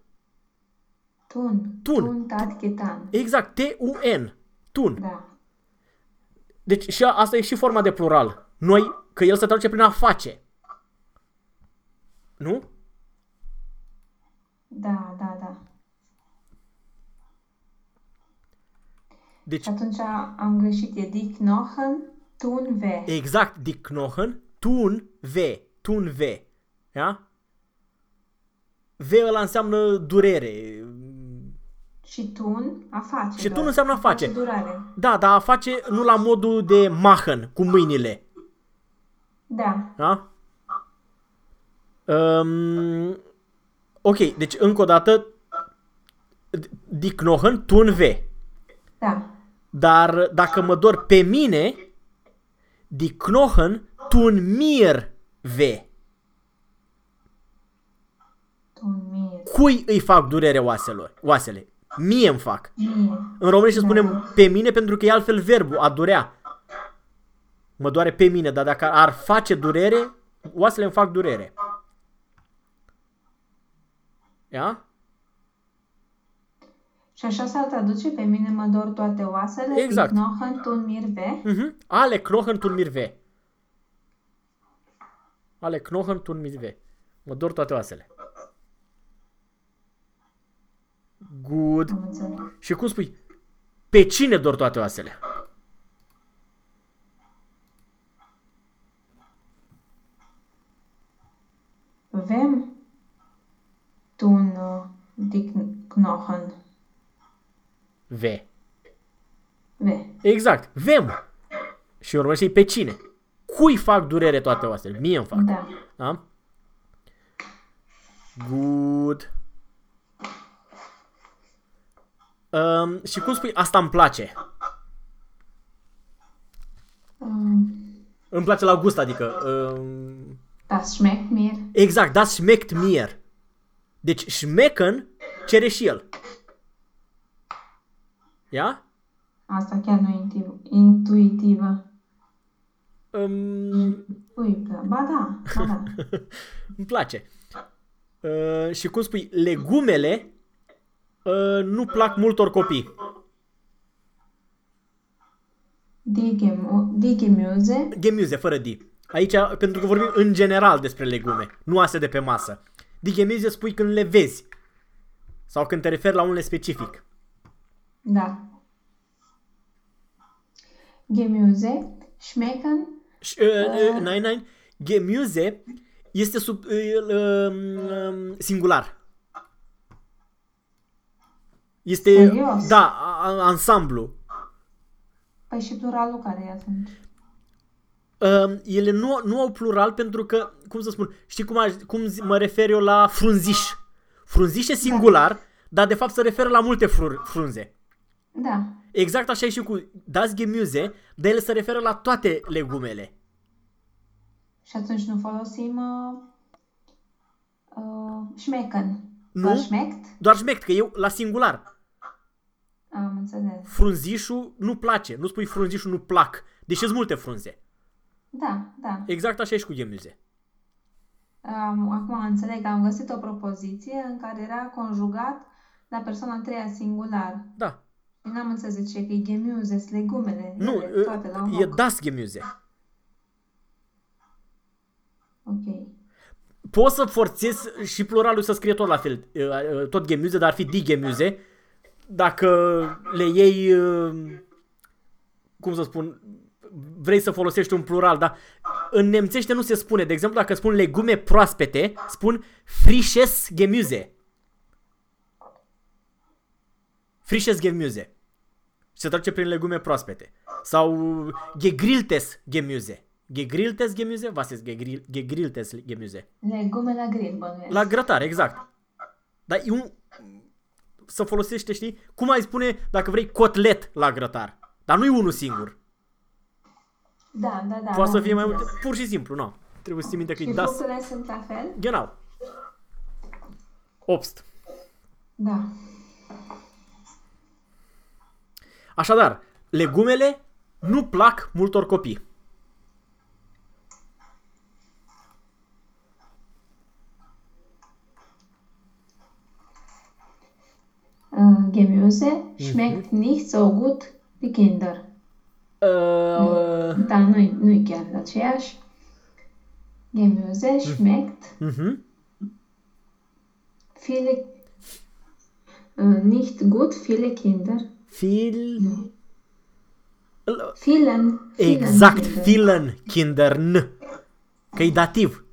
tun. Tun. Tun, tat, getan. Exact, T-U-N. Tun. Da. Deci și a- asta e și forma de plural. Noi, că el se traduce prin a face. Nu? Da, da, da. Deci, Și atunci am greșit. E die Knochen tun weh. exact, die Knochen tun weh. Tun weh. Ja? Weh ăla înseamnă durere. Și tun, a face. Și tun doar. înseamnă a face. durare. Da, dar a face nu la modul de machen, cu mâinile. Da. Da? Um, ok, deci încă o dată die Knochen tun weh. Da. Dar dacă mă dor pe mine, die Knochen tun mir weh. Tun mir. Cui îi fac durere oaselor? Oasele. Mie îmi fac. Mie. În românește Da. spunem pe mine pentru că e altfel verbul, a durea. Mă doare pe mine, dar dacă ar face durere, oasele îmi fac durere. Ia? Și așa s-ar traduce pe mine mă dor toate oasele. Exact. Die Knochen tun mir weh. Mhm. Ale Knochen tun mir weh. Ale Knochen tun mir weh. Mă dor toate oasele. Good. Am înțeles. Și cum spui? Pe cine dor toate oasele? Wem tun uh, die Knochen Ve. weh? Exact. Vem. Și urmărește pe cine? Cui fac durere toate oasele? Mie îmi fac. Da. Da? Good. Um, și cum spui, asta îmi place. Um, Îmi place la gust, adică... Um, das schmeckt mir. exact, das schmeckt mir. Deci schmecken cere și el. Ia? Asta chiar nu e intu- intuitivă. Um, Ui, da. Ba da, ba da. îmi place. Uh, și cum spui, legumele uh, nu plac multor copii. Die, Gemu- die Gemüse. Gemüse, fără di. Aici, pentru că vorbim în general despre legume, nu astea de pe masă. Die Gemüse spui când le vezi. Sau când te referi la unele specific. Da. Gemüse schmecken Și, uh, uh, nein, nein, Gemüse este sub, uh, uh, singular. Este, Serios? da, a- a- ansamblu. Păi și pluralul care e atunci? Uh, ele nu, nu au plural pentru că, cum să spun, știi cum, aș, cum zi- mă refer eu la frunziș? Frunziș e singular, dar de fapt se referă la multe frur, frunze. Da. Exact așa e și cu das Gemüse, dar ele se referă la toate legumele. Și atunci nu folosim uh, uh, schmecken. Nu. Doar schmeckt? Doar șmect, că eu la singular. Am înțeles. Frunzișul nu place, nu spui frunzișul nu plac, deși sunt multe frunze. Da, da. Exact așa e și cu Gemüse. Um, acum înțeleg, am găsit o propoziție în care era conjugat la persoana a treia singular. Da. Și n-am înțeles de ce, că e gemüse, sunt legumele, Nu, ele, toate la un e loc. das Gemüse. Ok. Poți să forțezi și pluralul să scrie tot la fel, uh, uh, tot Gemüse, dar ar fi die Gemüse. Dacă le iei, uh, cum să spun, vrei să folosești un plural, dar în nemțește nu se spune. De exemplu, dacă spun legume proaspete, spun frisches Gemüse. Frisches Gemüse. Și se traduce prin legume proaspete. Sau gegrilltes Gemüse. Gegrilltes Gemüse? Was ist gegrill, gegrilltes Gemüse? Legume la grill, bănuiesc. La grătar, exact. Dar e un... Să folosește, știi? Cum ai spune, dacă vrei, cotlet la grătar. Dar nu e unul singur. Da, da, da. Poate să am fie mai înțeles. multe. Pur și simplu, nu. Trebuie să ții minte că Și e das. fructele sunt la fel? Genau. Obst. Da. Așadar, legumele nu plac multor copii. Uh, Gemüse schmeckt nicht so gut wie Kinder. Uh, Da, nu-i, nu-i chiar aceeași. Gemüse schmeckt uh-huh. viele, uh, nicht gut viele Kinder. Fil... Vielen, vielen Exact, Kinder. vielen Kindern. Că e dativ.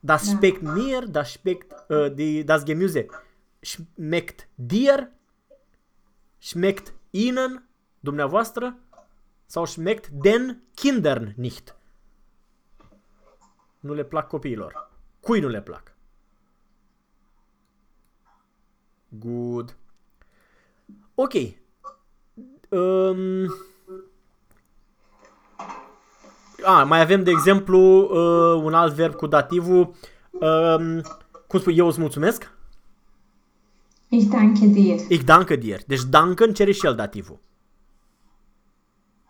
Das Da. schmeckt mir, das schmeckt, uh, die, das Gemüse schmeckt dir, schmeckt ihnen, dumneavoastră, sau schmeckt den Kindern nicht. Nu le plac copiilor. Cui nu le plac? Good. Ok. Um, a, mai avem, de exemplu, uh, un alt verb cu dativul. Um, cum spui, eu îți mulțumesc? Ich danke dir. Ich danke dir. Deci danken cere și el dativul.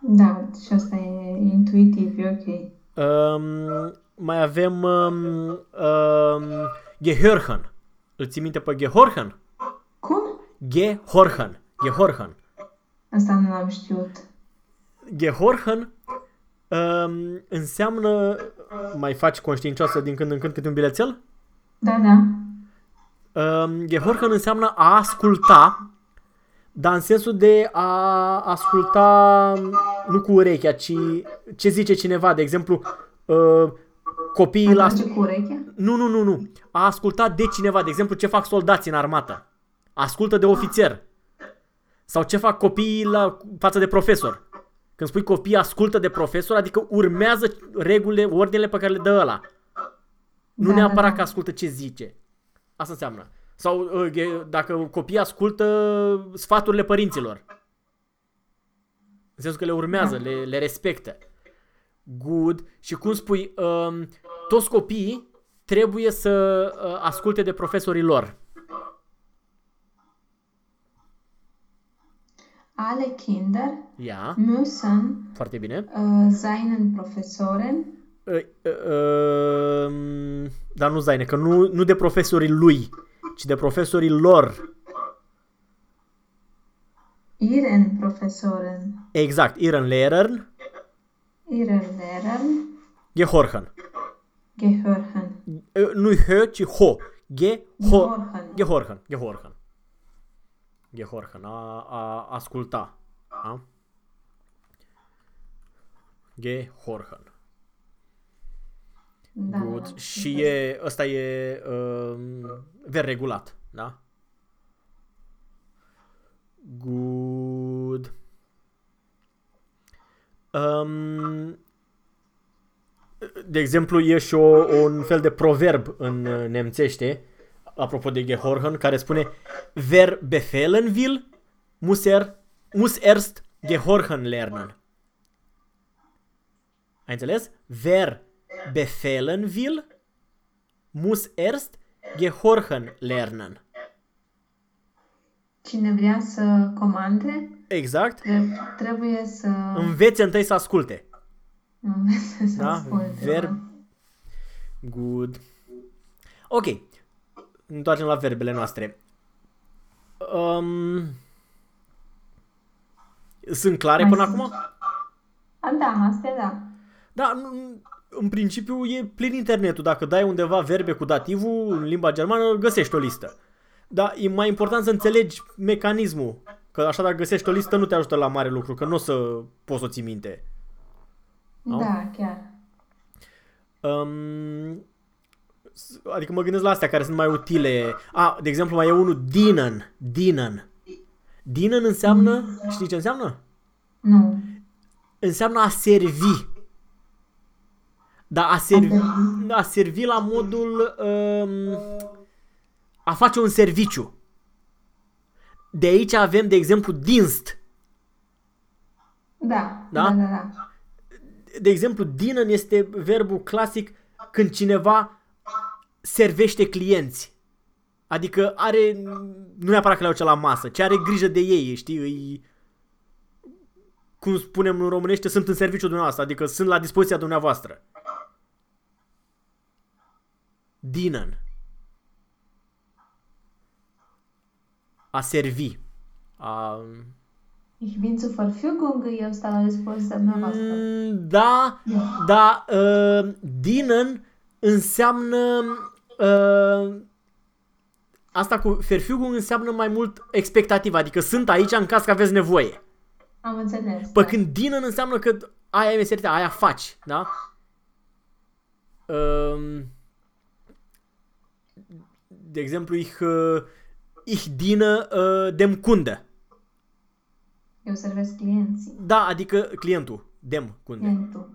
Da, și asta e intuitiv, e ok. Um, mai avem um, um, gehorchen. Îl ții minte pe gehorchen? Cum? Gehorchen. Gehorchen. Asta nu l-am știut. Gehorchen um, înseamnă, mai faci conștiincioasă din când în când câte un bilețel? Da, da. Um, Gehorchen înseamnă a asculta, dar în sensul de a asculta nu cu urechea, ci ce zice cineva. De exemplu, uh, copiii la... Atrage cu urechea? Nu, nu, nu, nu. A asculta de cineva. De exemplu, ce fac soldații în armată. Ascultă de ofițer. Sau ce fac copiii la față de profesor. Când spui copii ascultă de profesor, adică urmează regulile, ordinele pe care le dă ăla. Nu Da, neapărat da, da. că ascultă ce zice. Asta înseamnă. Sau uh, ghe- dacă copiii ascultă sfaturile părinților. În sensul că le urmează, Da. le, le respectă. Good. Și cum spui, um, toți copiii trebuie să uh, asculte de profesorii lor. Alle Kinder Ia, müssen foarte bine. uh, seinen Professoren Uh, uh, um, dar nu zaine, că nu, nu de profesorii lui, ci de profesorii lor. ihren Professoren, Exact, ihren Lehrern ihren Lehrern gehorchen. gehören. Uh, nu hö, ci ho. Ge, ho, Gehorchen. gehorchen. Gehorchen. Gehorchen. A, a asculta. A? Gehorchen. Da, Good. da, da. Și e, ăsta e um, ver regulat, da? Good. Um, de exemplu, e și o, un fel de proverb în uh, nemțește, apropo de Gehorchen, care spune Wer befehlen will, muss, er, muss erst Gehorchen lernen. Ai înțeles? Wer befehlen will, muss erst Gehorchen lernen. Cine vrea să comande, Exact. tre- trebuie să Învețe întâi să asculte. învețe să Da? asculte. Verb. da. Good. Ok. Întoarcem la verbele noastre. Um, sunt clare Mai până sunt. acum? A, da, astea da. Da, nu- în principiu e plin internetul. Dacă dai undeva verbe cu dativul în limba germană, găsești o listă. Dar e mai important să înțelegi mecanismul. Că așa dacă găsești o listă nu te ajută la mare lucru, că nu o să poți să o ții minte. Au? Da, chiar. Um, s- adică mă gândesc la astea care sunt mai utile. A, de exemplu, mai e unul dinan. Dinan. Dinan înseamnă, știi ce înseamnă? Nu. Înseamnă a servi. Dar a servi, servi. a servi la modul um, a face un serviciu. De aici avem, de exemplu, dinst. Da, Da? da, da, da. De exemplu, dinan este verbul clasic când cineva servește clienți. Adică are, nu neapărat că le aduce la masă, ci are grijă de ei, știi? Îi, cum spunem în românește, sunt în serviciul dumneavoastră, adică sunt la dispoziția dumneavoastră. Dienen. A servi. A... Ich bin zur Verfügung, eu stau la dispoziția dumneavoastră. Mm, Da, da, uh, dienen înseamnă uh, asta cu Verfügung înseamnă mai mult expectativ, adică sunt aici în caz că aveți nevoie. Am înțeles. Pe da. când dienen înseamnă că aia e meseria, aia faci, da? Um, de exemplu, ich, uh, ich diene uh, dem Kunde. Eu servesc clienții. Da, adică clientul, dem Kunde. Clientul.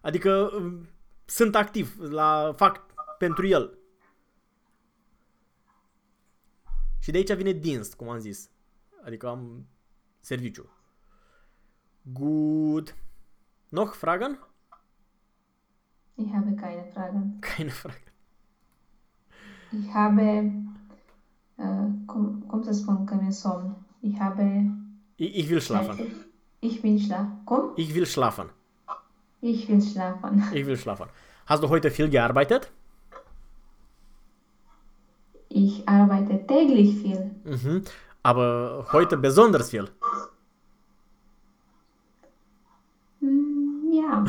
Adică um, sunt activ, la, fac pentru el. Și de aici vine dienst, cum am zis. Adică am serviciu. Good. Noch Fragen? Ich habe keine Fragen. Keine Frage. Ich habe, uh, cum, cum să spun că mi-e somn? Ich habe, Ich, ich will schlafen. ich will schlafen. Cum? Ich will schlafen. Ich will schlafen. Ich will schlafen. Hast du heute viel gearbeitet? Ich arbeite täglich viel. Mhm. Aber heute besonders viel. Mm, ja.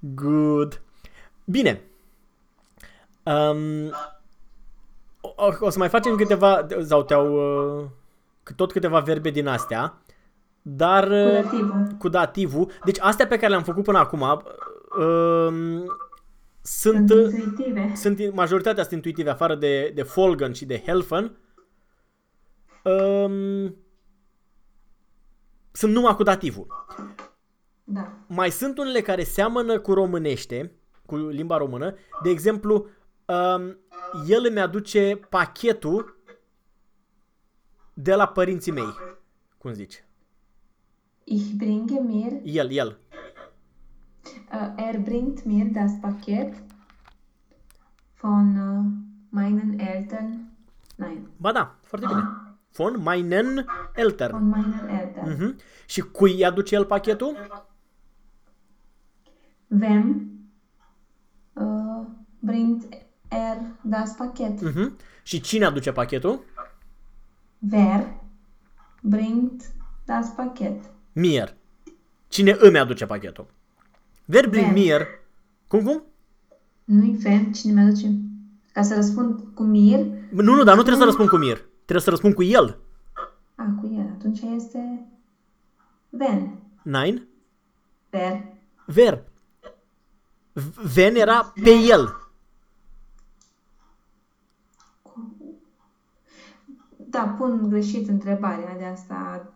Good. Bine. Um, o, o să mai facem câteva, sau te-au, uh, tot câteva verbe din astea, dar Cu uh, dativul. cu dativul. Deci astea pe care le-am făcut până acum um, sunt, Sunt intuitive. sunt majoritatea sunt intuitive, afară de, de folgen și de helfen. Um, sunt numai cu dativul. Da. Mai sunt unele care seamănă cu românește, cu limba română. De exemplu, um, el îmi aduce pachetul de la părinții mei. Cum zici? Ich bringe mir, El, el. Uh, er bringt mir das Paket von uh, meinen Eltern. Nein, Ba da, foarte bine. Von meinen Eltern. von meinen Eltern. Mhm. Și cui îi aduce el pachetul? Wem uh, bringt er das Paket? Mhm. Și cine aduce pachetul? Wer bringt das Paket? Mir. Cine îmi aduce pachetul? Wer bringt Wer. mir? Cum, cum? Nu-i wem, cine mi-aduce? Ca să răspund cu mir, Nu, nu, dar nu trebuie să răspund cu Mir. Trebuie să răspund cu el. a, cu el, atunci este ven. Nein? Wer. Ver. V- Ven era pe el. Da, pun greșit întrebarea de asta.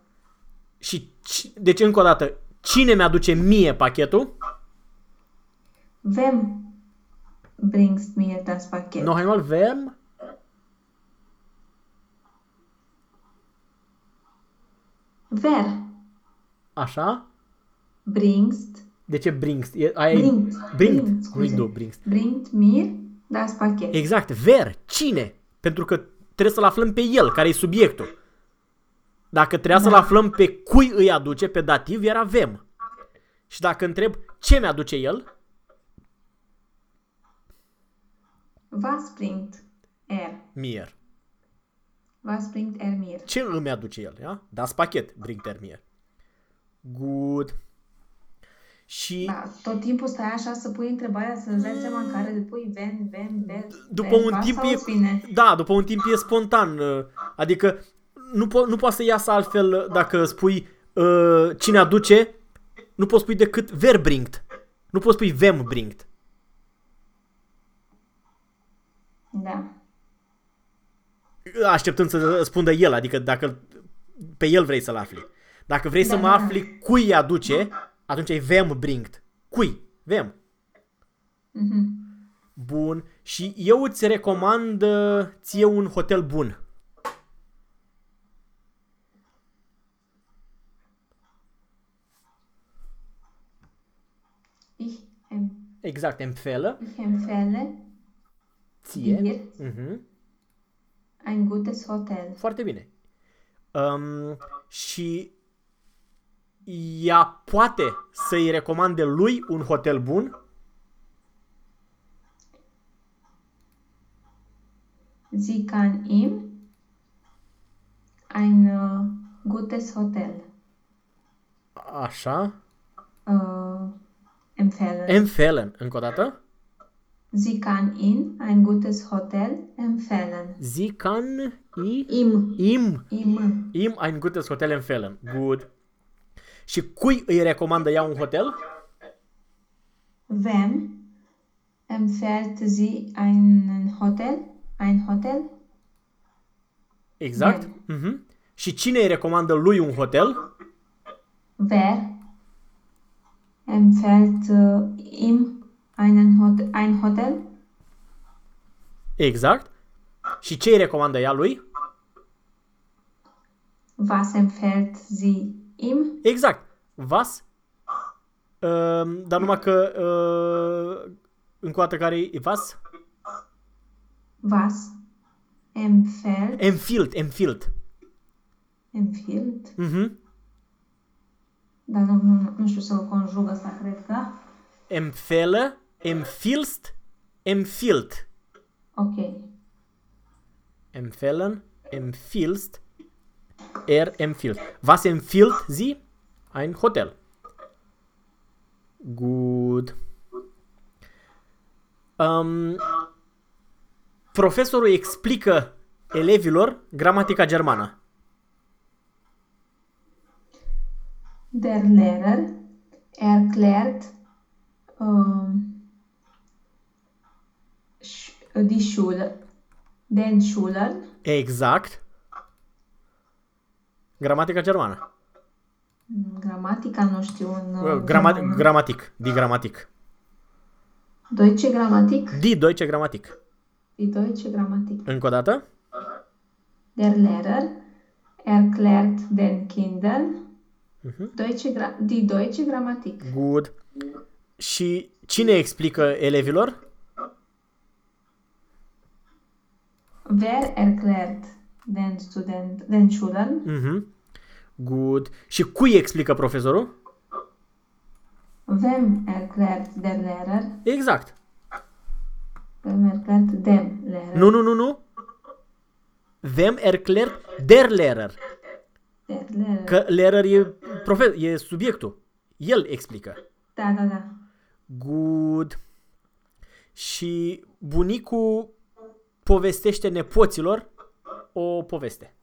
Și ci- deci încă o dată, cine mi-aduce mie pachetul? Wem bringst mir das Paket? Noch einmal, wem? Wer Așa? bringst, De ce bringst? E, aia e bringt, bringt. bringt, Nu-i scuze. do, bringst. bringt mir das Paket? Exact, ver. Cine? Pentru că trebuie să-l aflăm pe el, care e subiectul. Dacă trebuia să-l Da. aflăm pe cui îi aduce, pe dativ, era vem. Și dacă întreb ce mi-aduce el, Was bringt er? mir. Was bringt er mir? Ce îmi aduce el? Ja? Das pachet bringt er mir. Good. Și Da, tot timpul stai așa să pui întrebarea, să-ți dai seama în care pui ven, ven, ven, după ven, un vas timp sau e, îți vine? da, după un timp e spontan, uh, adică nu, po- nu poate să iasă altfel uh, dacă spui uh, cine aduce, nu poți spui decât ver bringt. Nu poți spui vem bringt. Da. Așteptând să răspundă el, adică dacă pe el vrei să-l afli. Dacă vrei să Da, mă da. afli cui îi aduce, atunci e vem bringt. Cui? Vem. Mhm. Bun. Și eu îți recomand uh, ție un hotel bun. Ich, em, Exact, empfehlă ich empfehle ție. dir Mhm. ein gutes Hotel. Foarte bine. Um, și ea poate să-i recomande lui un hotel bun? Sie kann ihm ein äh, gutes Hotel Așa. äh, empfehlen. Empfehlen. Încă o dată. Sie kann ihm ein gutes Hotel empfehlen. Sie kann i Ihm. im Ihm. im ein gutes Hotel empfehlen. Good. Și cui îi recomandă ea un hotel? Wem empfiehlt sie einen Hotel? Ein Hotel? Exact. Mhm. Și cine îi recomandă lui un hotel? Wer empfiehlt äh, ihm einen Hot ein Hotel? Exact. Și ce îi recomandă ea lui? Was empfiehlt sie ihm? Exact. Was? Uh, dar numai că uh, încă o dată care e was? Was empfiehlt, Empfiehlt, empfiehlt. empfiehlt? Mhm. Dar nu, nu, nu știu să-l conjug asta, cred că. Empfehle, empfiehlst, empfiehlt. Ok. Empfehlen, empfiehlst, er empfiehlt. Was empfiehlt sie? Ein Hotel. Gut. Um, profesorul explică elevilor gramatica germană. Der Lehrer erklärt ähm, sch- die Schule, den Schülern Exact. Gramatica germană. gramatica, nu știu, în uh, Grama- germană. gramatic. Die Grammatik. Deutsche Grammatik? Die Deutsche Grammatik. Die Deutsche Grammatik. Încă o dată. Der Lehrer erklärt den Kindern Deutsche Gra- die Deutsche Grammatik. Good. Și cine explică elevilor? Wer erklärt den Student, den Schülern? Mhm. Good. Și cui explică profesorul? Wem erklärt der Lehrer? Exact. Wem erklärt dem Lehrer? Nu, nu, nu, nu. Wem erklärt der Lehrer. Der Lehrer. Că Lehrer e, profe- e subiectul. El explică. Da, da, da. Good. Și bunicul povestește nepoților o poveste.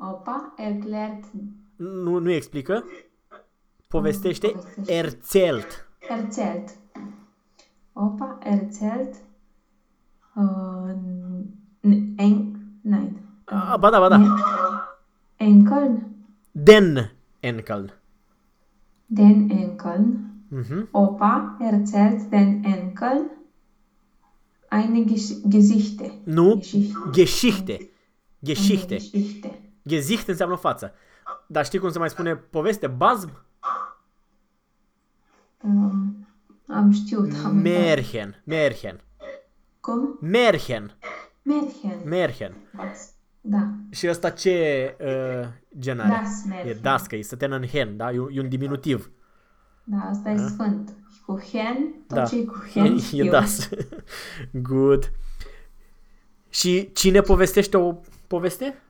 Opa erklärt, Nu, nu explică. Povestește Povestește. erzählt. erzählt. Opa erzählt uh, n- en, nein. Ah, ba da, ba da. Enkeln, Den Enkel. den Enkeln. Mhm. Opa erzählt den Enkeln eine Gesch Geschichte. Nu, Geschichte. Geschichte. Eine Geschichte. Geschichte. Gesicht înseamnă față. Dar știi cum se mai spune poveste? Bazm? Um, am știut, am uitat. Märchen. Märchen. Cum? Märchen. Märchen. Märchen. Da. Și ăsta ce uh, gen are? Das E Märchen. das, că e să în hen, da? E un, e un diminutiv. Da, asta e sfânt. Cu hen, tot Da. ce e cu hen E știu. das. Good. Și cine povestește o poveste?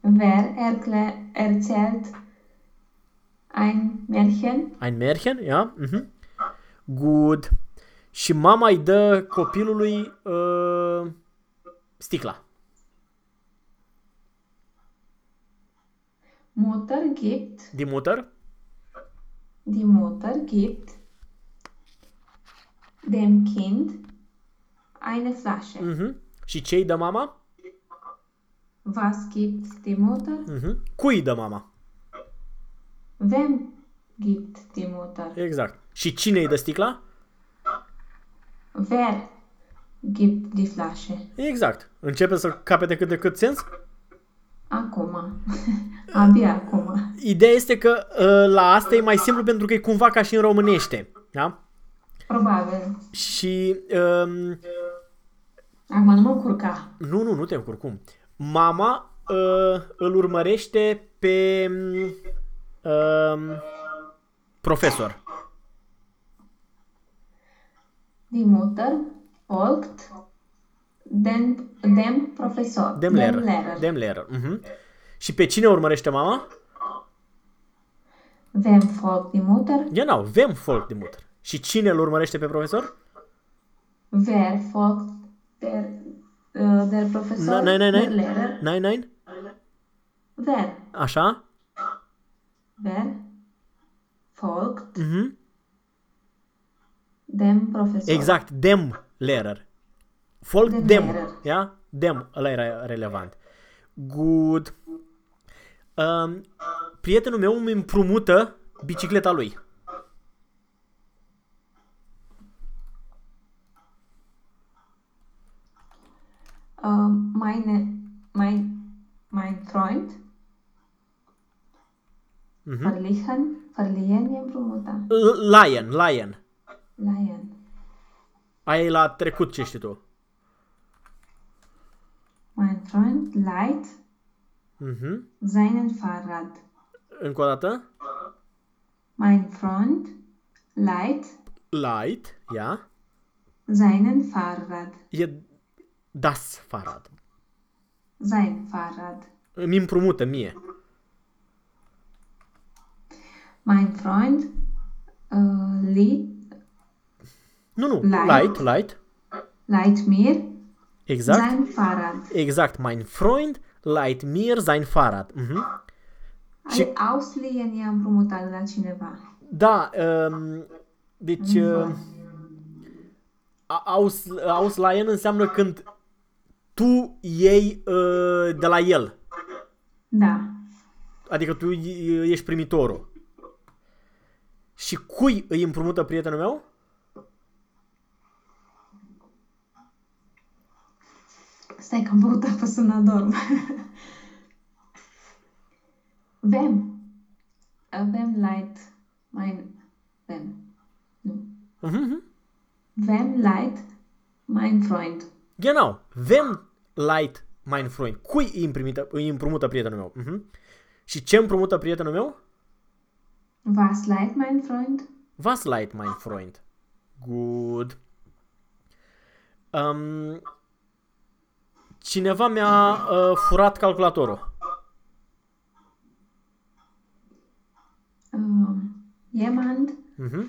Wer erklä- erzählt ein Märchen? Ein Märchen, ja? Mhm. Good. Și mama îi dă copilului uh, sticla. Mutter gibt, Die Mutter? Die Mutter gibt dem Kind eine Flasche. Mhm. Și ce îi dă mama? Was gibt die Mutter? Mhm. Cui îi dă mama? Wem gibt die Mutter? Exact. Și cine îi dă sticla? Wer gibt die Flasche? Exact. Începe să capete cât de cât sens? Acum. Abia acum. Ideea este că uh, la asta e mai simplu pentru că e cumva ca și în românește. Da? Probabil. Și um, Acum nu mă curca. Nu, nu, nu te încurc. Cum? Mama uh, îl urmărește pe uh, profesor. Die Mutter folgt den, dem Professor. Dem Lehrer. Dem Lehrer. Mhm. Și pe cine urmărește mama? Wem folgt die Mutter? Genau, wem folgt die Mutter? Și cine îl urmărește pe profesor? Wer folgt der, uh, der Professor? Nein, nein, Der nein. Lehrer? Nein, nein? Wer? Așa? Wer folgt Mhm. dem Professor? Exact, dem Lehrer. Folgt Dem dem. Lehrer. Ja? Dem, ăla era relevant. Good. Um, prietenul meu îmi împrumută bicicleta lui. Uh, meine, mein, mein Freund Mhm. verliehen, verliehen e împrumuta. L- Lion, Lion. Lion. Aia e la trecut, ce știi tu. Mein Freund leiht Mhm. seinen Fahrrad. Încă o dată. Mein Freund leiht Light, ja. seinen Fahrrad. E das Fahrrad. Sein Fahrrad. Îmi împrumută mie. Mein Freund uh, liet, Nu, nu. Light. Light, light. leiht mir Exact. sein Fahrrad. Exact. Mein Freund leiht mir sein Fahrrad. Mhm. Și... Ausleihen e împrumutat de la cineva. Da, um, deci uh, a- aus, Ausleihen înseamnă când tu iei uh, de la el. Da. Adică tu i- ești primitorul. Și cui îi împrumută prietenul meu? Stai că am băut apă să nu adorm. Wem? Uh, Wem leiht mein... Wem? Nu. Mhm. Wem leiht mein Freund? Genau. Wem leiht mein Freund? Cui îi, împrimită, îi împrumută prietenul meu? Mhm. Și ce împrumută prietenul meu? Was leiht mein Freund? Was leiht mein Freund? Good. Um, cineva mi-a uh, furat calculatorul. Uh, jemand Mhm.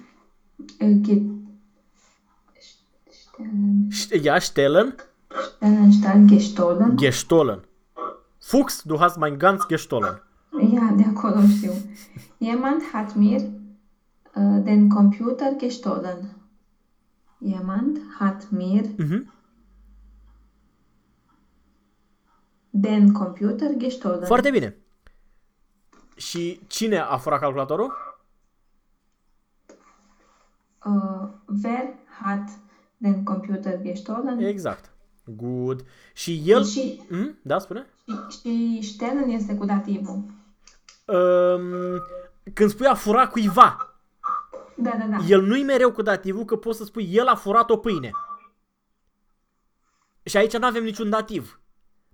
äh, geht... Stellen, St- Ja, stellen. Stellenstahl gestohlen. Gestohlen. Fuchs, du hast mein ganz gestohlen. Ja, de acolo știu. Jemand hat mir äh, den Computer gestohlen. Jemand hat mir Mhm. Den Computer gestohlen. Foarte bine. Și cine a furat calculatorul? Äh, wer hat den Computer gestohlen? Exact. Good. Și el... Și, Mhm, da, spune. și, și stellen este cu dativul. Um, când spui a furat cuiva, Da, da, da. el nu-i mereu cu dativul, că poți să spui el a furat o pâine. Și aici nu avem niciun dativ.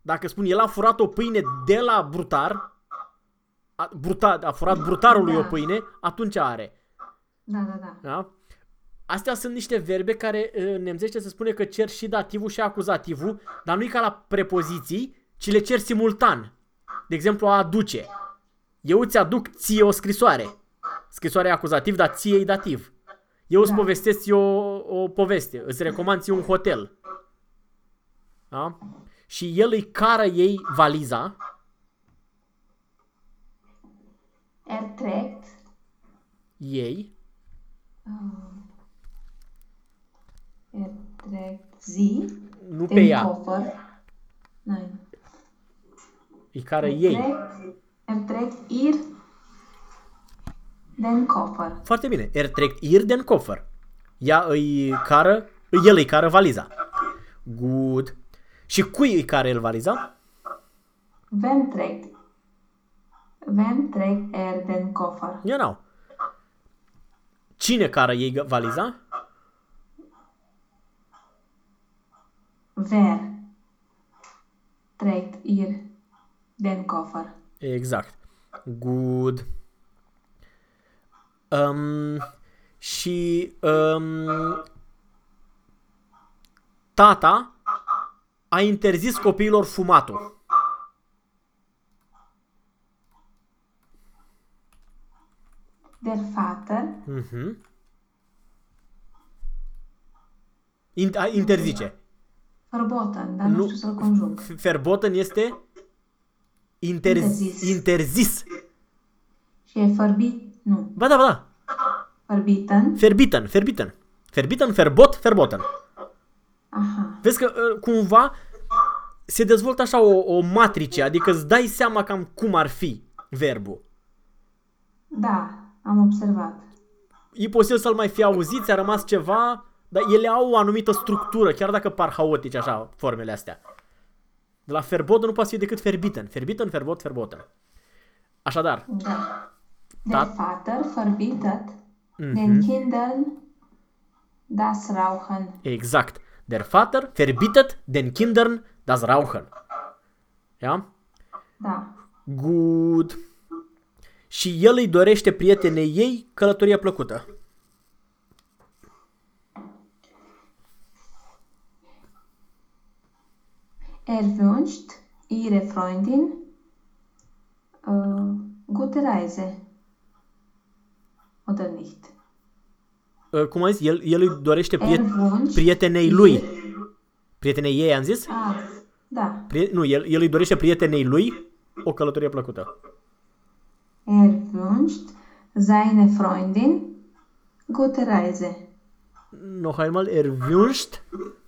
Dacă spun el a furat o pâine de la brutar, a, bruta, a furat brutarului Da. o pâine, atunci are. Da, da, da. Da? Astea sunt niște verbe care în nemțește se spune că cer și dativul și acuzativul, dar nu e ca la prepoziții, ci le cer simultan. De exemplu, a aduce. Eu îți aduc ție o scrisoare. Scrisoarea e acuzativ, dar ție e dativ. Eu îți Da. povestesc ție o, o poveste. Îți recomand ție un hotel. Da? Și el îi cară ei valiza. Er trägt Ei. Er trägt sie Nu pe den ea. Koffer. Nein. Îi cară Er ei. trägt, er trägt ihr den Koffer. Foarte bine. Er trägt ihr den Koffer. Ea îi cară, el îi cară valiza. Good. Și cui îi cară el valiza? Wem trägt, wem trägt er den Koffer? Genau. Cine cară ei valiza? Wer trägt ihr den Koffer? Exact. Good. Um, și um, tata a interzis copiilor fumatul. Der Vater Mhm. In- a- interzice. verboten, dar nu, Nu. știu să-l conjug. Verboten este interz- Interzis. interzis. Și e verbit, nu, Ba da, ba da. verbitten. Verbitten, verbitten. Verbitten, verbot, verboten. Aha, Vezi că uh, cumva se dezvoltă așa o, o matrice, adică îți dai seama cam cum ar fi verbul. da, am observat. E posibil să-l mai fi auzit, ți-a rămas ceva, dar ele au o anumită structură, chiar dacă par haotice așa, formele astea. De la verboten nu poate fi decât verbitten. Verbitten, verbot, verboten. Așadar, Da. Der Da. Vater verbietet Mhm. den Kindern das Rauchen. exact. Der Vater verbietet den Kindern das Rauchen. Ja? Da. Good. Și el îi dorește prietenei ei călătoria plăcută. Er wünscht ihre Freundin äh, gute Reise. Oder nicht? Uh, Cum ai zis? El, el îi dorește Er priet- wünscht prietenei lui. Prietenei ei, am zis? Ah, da. Prie- nu, el, el îi dorește prietenei lui o călătorie plăcută. Er wünscht seine Freundin gute Reise. Noch einmal, er wünscht.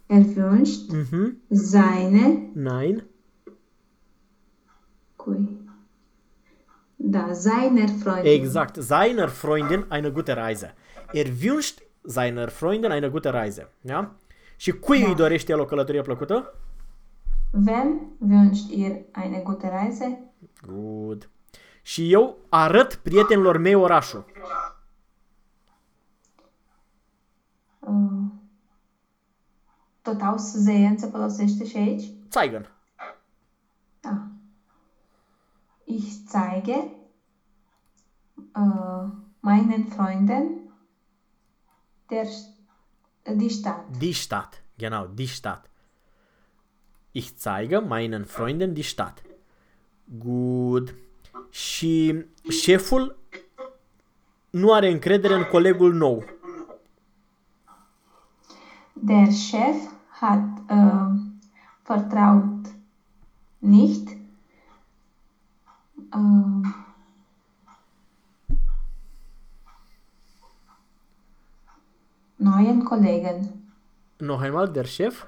Er wünscht Mhm. seine Nein. cui? Da, seiner Freundin. Exact. Seiner Freundin eine gute Reise. Er wünscht seiner Freundin eine gute Reise. Ja? Și cui Da. îi dorește el o călătorie plăcută? Wem wünscht ihr eine gute Reise? Good. Și eu arăt prietenilor mei orașul. Uh, tot aussehen se folosește și aici? Zeigen. Da. Ich zeige uh, meinen Freunden der, die Stadt. Die Stadt. Genau, die Stadt. Ich zeige meinen Freunden die Stadt. Good. Și șeful nu are încredere în colegul nou. Der Chef hat äh, vertraut nicht äh, neuen Kollegen. Noch einmal, der Chef.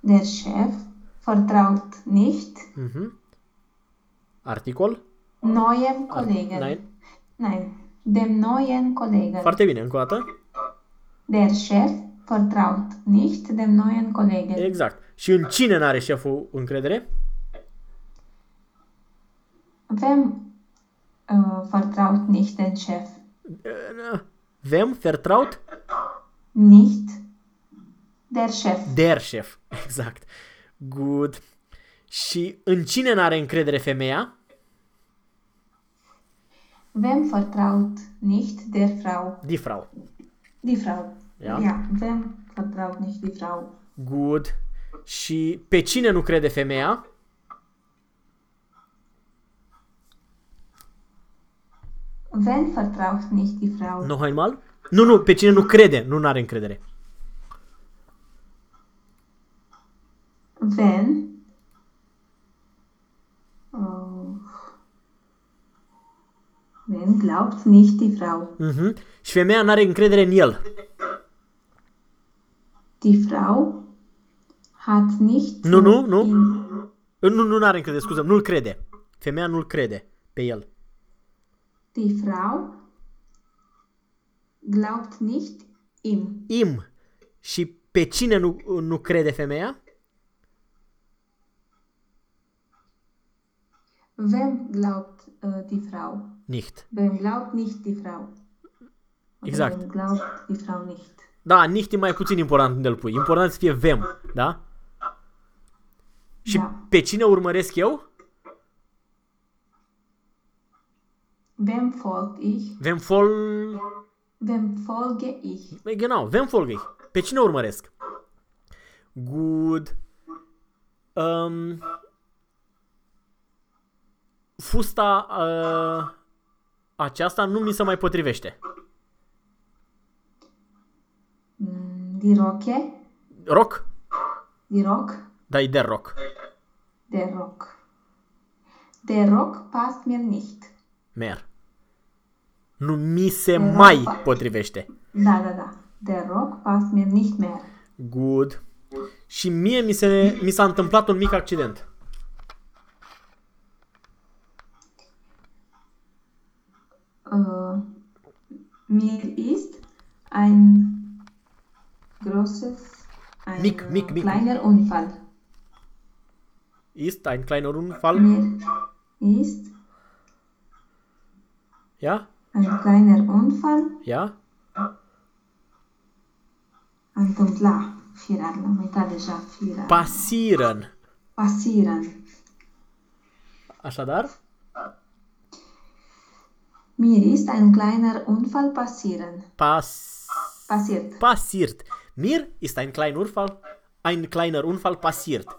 Der Chef vertraut nicht Mhm. Articol? neuem Kollegen. Nein. Nein, dem neuen Kollegen. Foarte bine, încă o dată. Der Chef vertraut nicht dem neuen Kollegen. Exact. Și în cine n-are șeful încredere? Wem äh, vertraut nicht den Chef? Wem vertraut? Nicht der Chef. Der Chef. Exact. Good. Și în cine n-are încredere femeia? Wem vertraut nicht der Frau? Die Frau. Die Frau. Ja. ja wem vertraut nicht die Frau? Good. Și pe cine nu crede femeia? Wen vertraut nicht die Frau? Noch einmal? Nu, nu, pe cine nu crede, nu are încredere. Wenn äh, Wen glaubt nicht die Frau? Mhm. Și femeia nu are încredere în el. Die Frau hat nicht Nu, nu, nu. in- Nu, nu are încredere, scuză, nu-l crede. Femeia nu-l crede pe el. Die Frau glaubt nicht ihm. Im. Și pe cine nu, nu crede femeia? Wem glaubt äh, die Frau? Nicht. Wem glaubt nicht die Frau? Oder Exact. Wem glaubt die Frau nicht? Da, nicht e mai puțin important unde îl pui. Important să fie vem, da? Și Da. pe cine urmăresc eu? Wem folge ich? Vem fol... Wem folge ich? Genau, wem folge ich? Pe cine urmăresc? Good. Um, fusta uh, aceasta nu mi se mai potrivește. Mm, Die Rocke? Rock? Die Rock? Da, e der rock. Der Rock. Der Rock passt mir nicht. Mer. Nu mi se Era mai fa- potrivește. Da, da, da. Der Rock passt mir nicht mehr. Good. Și mie mi, se, mi s-a întâmplat un mic accident. Äh, mir ist ein großes, ein Mic, äh, mic, mic. kleiner Unfall. Ist ein kleiner Unfall. Mir ist Ja? Ein kleiner Unfall Ja? întâmpla. Firar, l-am uitat deja, firar. Passieren. Passieren. Așadar? Mir ist ein kleiner Unfall passieren. Pas... Passiert. Passiert. Mir ist ein kleiner Unfall, ein kleiner Unfall passiert.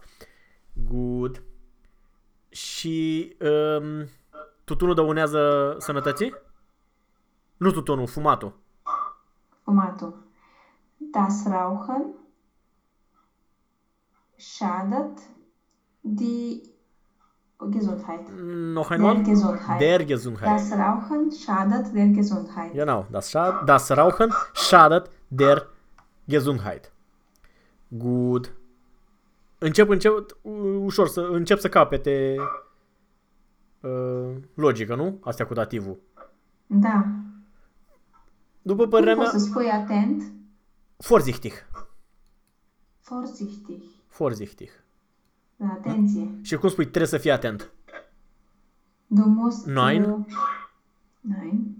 Good. Și um, tutunul dăunează sănătății? Nu tutunul, fumatul. Fumatul. Das Rauchen schadet die Gesundheit. Noch Der einmal? Gesundheit. Der Gesundheit. Das Rauchen schadet der Gesundheit. Genau, das, scha das Rauchen schadet der Gesundheit. Good. Încep, încep, u- ușor să încep să capete uh, logică, nu? Astea cu dativul. Da. După Cum părerea poți mea, să spui atent? vorsichtig. Vorsichtig. Vorsichtig. Da, atenție. Și cum spui, trebuie să fii atent. Du musst... Nein. uh, Nein.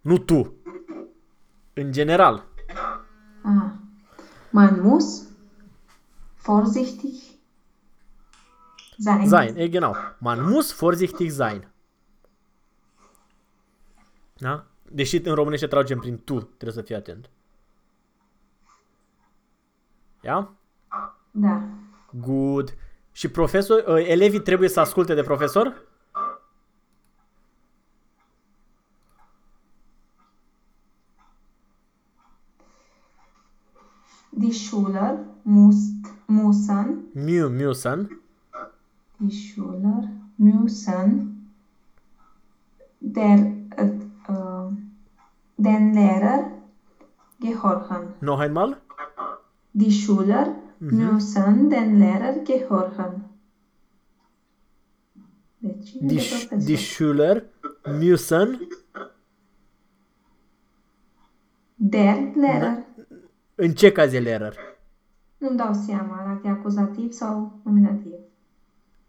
Nu tu. În general. Ah. Man muss vorsichtig sein. Sein, e genau. Man muss vorsichtig sein. Da? Deși în românește tragem prin tu, trebuie să fii atent. Ia? Da. Good. Și profesor, uh, elevii trebuie să asculte de profesor? Die Schüler musst, müssen, Miu, müssen. die Schüler müssen der, äh, äh, den Lehrer gehorchen. Noch einmal? Die Schüler müssen den Lehrer gehorchen. Deci, cine Die, de Sch- profesor? die Schüler müssen Der Lehrer. în ce caz e Lehrer? Nu-mi dau seama dacă e acuzativ sau nominativ.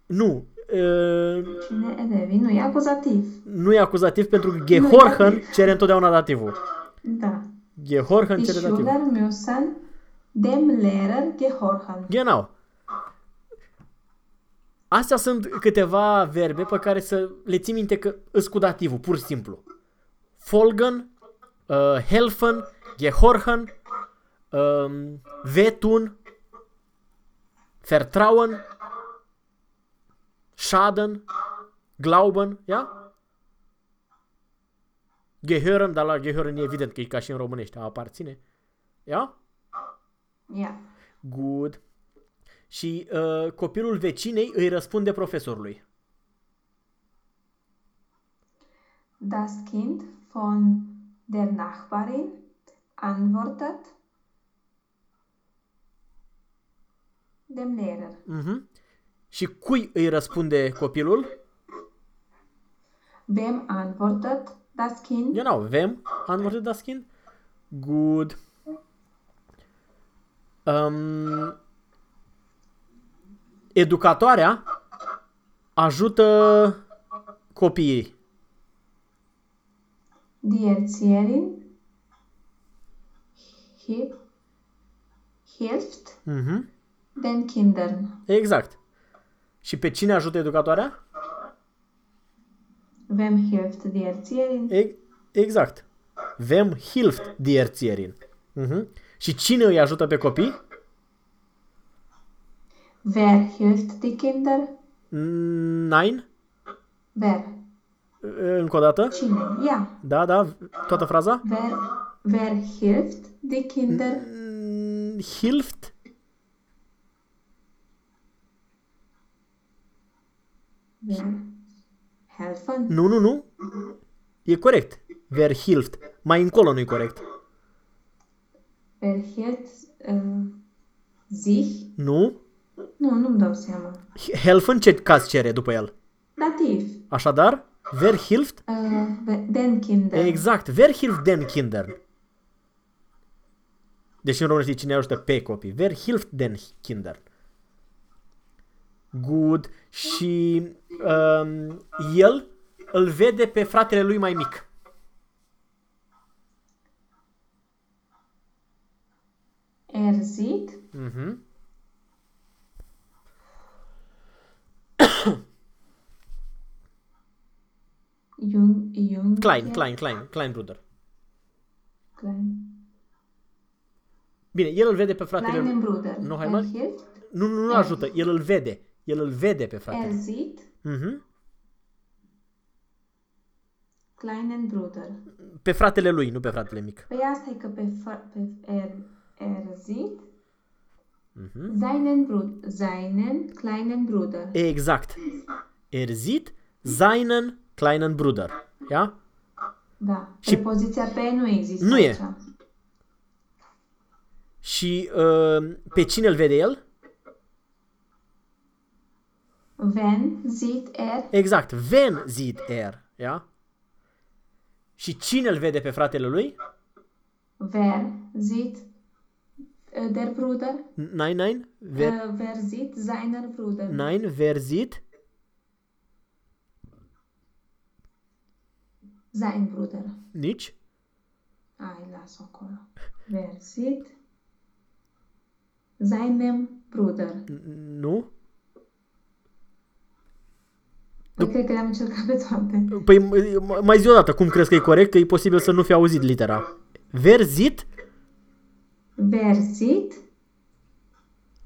Nu. Uh, Cine elevii? Nu, e acuzativ. nu e acuzativ pentru că gehorchen dativ. cere întotdeauna dativul. Da. Gehorchen Die cere dativul. Schüler müssen dem Lehrer gehorchen. Genau. Astea sunt câteva verbe pe care să le ții minte că îs cu dativul, pur și simplu. Folgen, uh, helfen, gehorchen, um, vetun, vertrauen, schaden, glauben, ja? Gehören, dar la gehören e evident că e ca și în românește, a aparține. Ja? Ja. Good. Și uh, copilul vecinei îi răspunde profesorului. Das Kind von der Nachbarin antwortet dem Lehrer. Mhm. Și cui îi răspunde copilul? Wem antwortet das Kind? Genau, wem antwortet das Kind? Good. Um, educatoarea ajută copiii. Die Erzieherin hi- hilft Mhm. den Kindern. Exact. Și pe cine ajută educatoarea? Wem hilft die Erzieherin? E- exact. Wem hilft die Erzieherin. Mhm. Și cine îi ajută pe copii? Wer hilft die Kinder? Nein. Wer? Încă o dată. Cine? Ja. Da, da, toată fraza. Wer, wer hilft die Kinder? Mm, Hilft. Wer? Helfen? Nu, nu, nu. E corect. Wer hilft. Mai încolo nu e corect. Wer hilft uh, sich? Nu. Nu, nu-mi dau seama. Helfen ce caz cere după el? Dativ. Așadar, wer hilft? Uh, we- den Kinder. Exact. Wer hilft den Kindern? Deci în românește cine ajută pe copii. Wer hilft den Kindern? Good. Și um, el îl vede pe fratele lui mai mic. Er sieht Mhm. jung, jung, Klein, klein, klein, klein Bruder. klein. Bine, el îl vede pe fratele Kleinen lui. Bruder. Nu, hai er mai. hilft, Nu, nu, nu ajută. El îl vede. El îl vede pe fratele. er sieht Mhm. kleinen Bruder. Pe fratele lui, nu pe fratele mic. Păi asta e că pe, fa- pe er, er sieht Mhm. seinen, Brud, seinen kleinen Bruder. Exact. Er sieht seinen kleinen Bruder. Ja? Da. Și- Prepoziția pe nu există Nu e. aici. Și uh, pe cine îl vede el? Wenn sieht er Exact. Wen sieht er? Ja? Și cine îl vede pe fratele lui? wer sieht äh, der Bruder? Nein, nein. Wer, Äh, wer sieht seinen Bruder? nein, wer sieht? Sein Bruder. Nici. Ai, las acolo. Wer sieht seinem Bruder? Nu. Păi cred că le-am încercat pe toate. Păi m- mai zi o dată, cum crezi că e corect? Că e posibil să nu fi auzit litera. Wer sieht? Wer sieht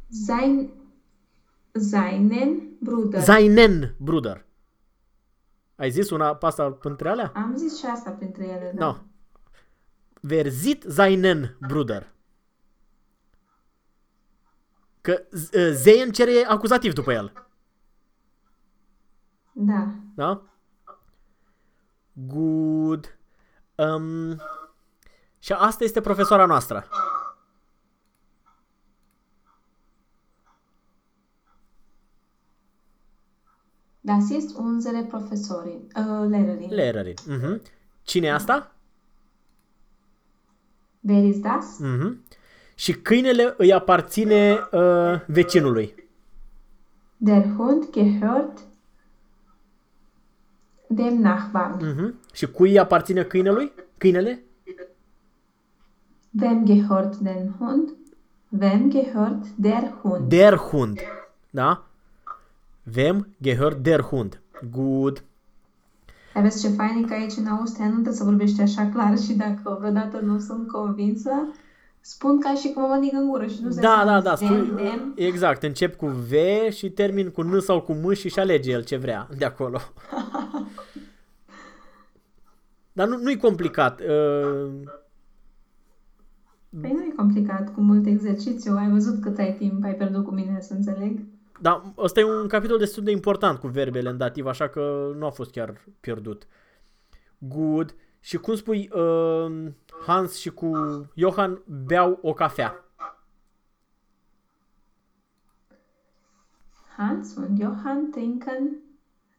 sein, seinen Bruder? Seinen Bruder. Ai zis una pe asta între alea? Am zis și asta printre ele, da. No. Wer sieht seinen Bruder? Că z- uh, Zeyen cere acuzativ după el. Da. Da? Good. Um, și asta este profesoara noastră. Das ist unsere Professorin, äh, Lehrerin. Lehrerin. Mhm. Cine e asta? Wer ist das? Mhm. Și câinele îi aparține uh, vecinului. Der Hund gehört dem Nachbarn. Mhm. Și cui îi aparține câinelui? Câinele? Wem gehört den Hund? Wem gehört der Hund? Der Hund. Da? Wem gehört der Hund? Good. Aveți ce fain e că aici în Austria nu trebuie să vorbești așa clar și dacă vreodată nu sunt convinsă, spun ca și cum mă mănânc în gură și nu se Da, da, da. Spui, Dem, exact. Încep cu V și termin cu N sau cu M și și alege el ce vrea de acolo. Dar nu, nu-i complicat. Uh, Păi nu e complicat, cu mult exercițiu. Ai văzut cât ai timp ai pierdut cu mine să înțeleg? Dar ăsta e un capitol destul de important cu verbele în dativ, așa că nu a fost chiar pierdut. Good. Și cum spui, uh, Hans și cu Johan beau o cafea. Hans und Johann trinken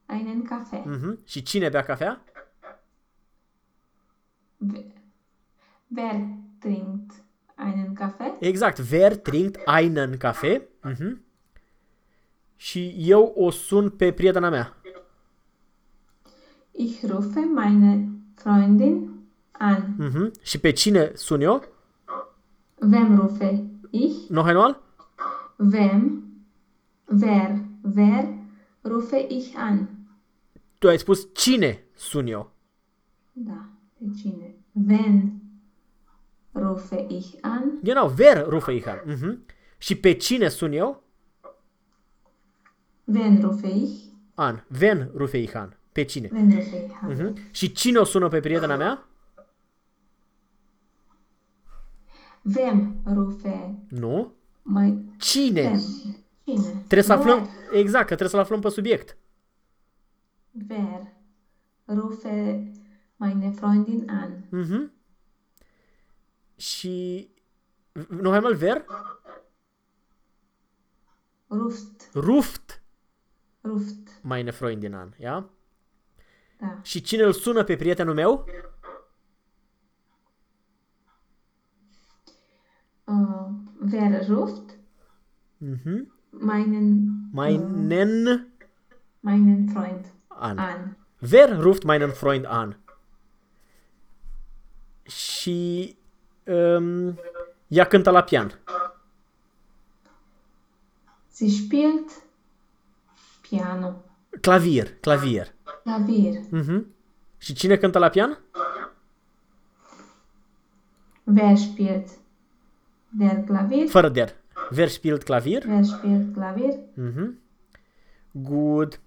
einen Kaffee. Mhm. Și cine bea cafea? W- Wer trinkt einen Kaffee? Exact. Wer trinkt einen Kaffee? Mhm. Și eu o sun pe prietena mea. Ich rufe meine Freundin an. Mhm. Și pe cine sun eu? Wem rufe ich? Noch einmal? Wem? Wer? Wer rufe ich an. Tu ai spus cine sun eu. Da, pe cine? Wen rufe ich an? Genau, wer rufe ich an. Mhm. Și pe cine sun eu? Wen rufe ich? An. Wen rufe ich an. Pe cine. Wen rufe ich an? Mhm. Și cine o sună pe prietena mea? Wem rufe Nu. mai... Cine? Wem? Cine? Trebuie să aflăm, Wer, exact, că trebuie să-l aflăm pe subiect. wer rufe meine Freundin an? Mhm. Și noch einmal wer? Ruft, Ruft ruft, meine Freundin an, ja? da. Și cine îl sună pe prietenul meu? Uh, wer ruft Mhm. meinen, Meinen meinen Freund an. an? Wer ruft meinen Freund an? Și um, ea cântă la pian. Sie spielt Piano, Clavier, clavier. Klavier. Mhm. Și cine cântă la pian? Wer spielt der Klavier? Fără der. Wer spielt Klavier? Wer spielt Klavier? Mhm. Good.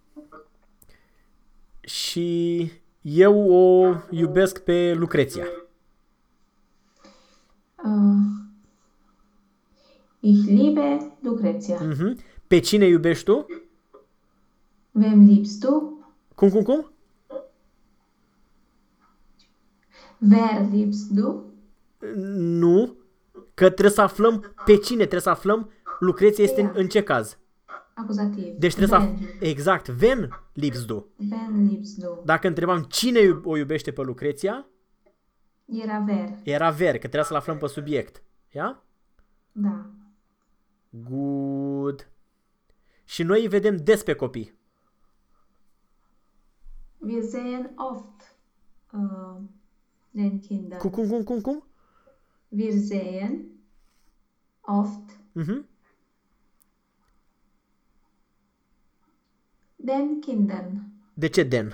Și eu o iubesc pe Lucreția. Ich liebe Lucretia. Mhm. Pe cine iubești tu? Wem liebst du? Cum, cum, cum? Wer liebst du? Nu. Că trebuie să aflăm pe cine, trebuie să aflăm Lucreția este în, în ce caz. Acuzativ. Deci trebuie să Wen. af- Exact. Ven liebst du. Wen liebst du? Dacă întrebam cine iub- o iubește pe Lucreția, Era wer. era ver, că trebuia să-l aflăm pe subiect. Ia? Da. Good. Și noi îi vedem des pe copii. Wir sehen oft uh, den Kindern. Cu cum, cum, cum, cum? Wir sehen oft Mhm. den Kindern. De ce den?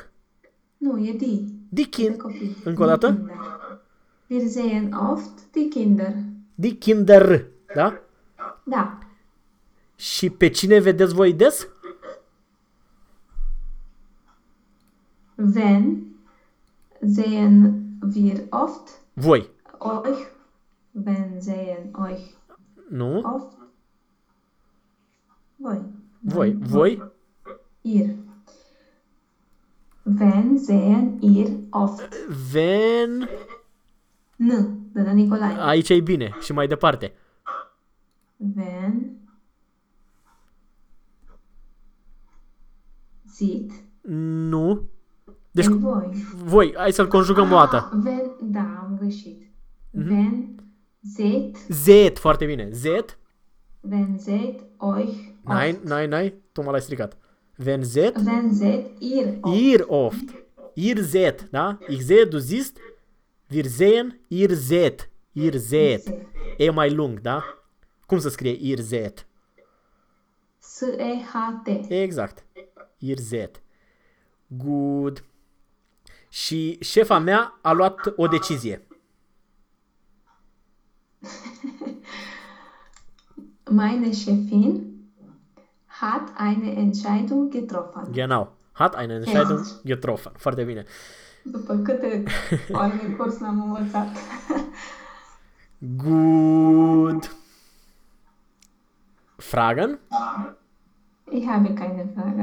Nu, e die. Die De Kind. copii. Încă o Die dată? Kinder. Wir sehen oft die Kinder. Die Kinder. Da? Da. Și pe cine vedeți voi des? Wenn sehen wir oft Voi. euch. Wenn sehen euch Nu? oft. Voi. Voi. Voi. Ihr. Wenn sehen ihr oft. Ven. N. De la Nicolae. Aici e bine. Și mai departe. Wenn sieht Nu. Deci în voi. voi. Hai să-l conjugăm o dată. Ah, Wenn, da, am greșit. Wenn seht, Zet. Foarte bine. Zet. wenn seht euch Nein, oft. nein, nein. Tu mă l-ai stricat. Wenn zet. Wenn seht ihr oft. Ihr oft. Ihr seht, da? Ich sehe, du siehst. Wir sehen, ihr seht. Ihr seht. seht. E mai lung, da? Cum să scrie ihr seht? S-E-H-T. Exact. Ihr seht. Good. Și șefa mea a luat o decizie. Meine Chefin hat eine Entscheidung getroffen. Genau. Hat eine Entscheidung getroffen. Foarte bine. După câte ori de curs l-am învățat. Good. Fragen? Ich habe keine Frage.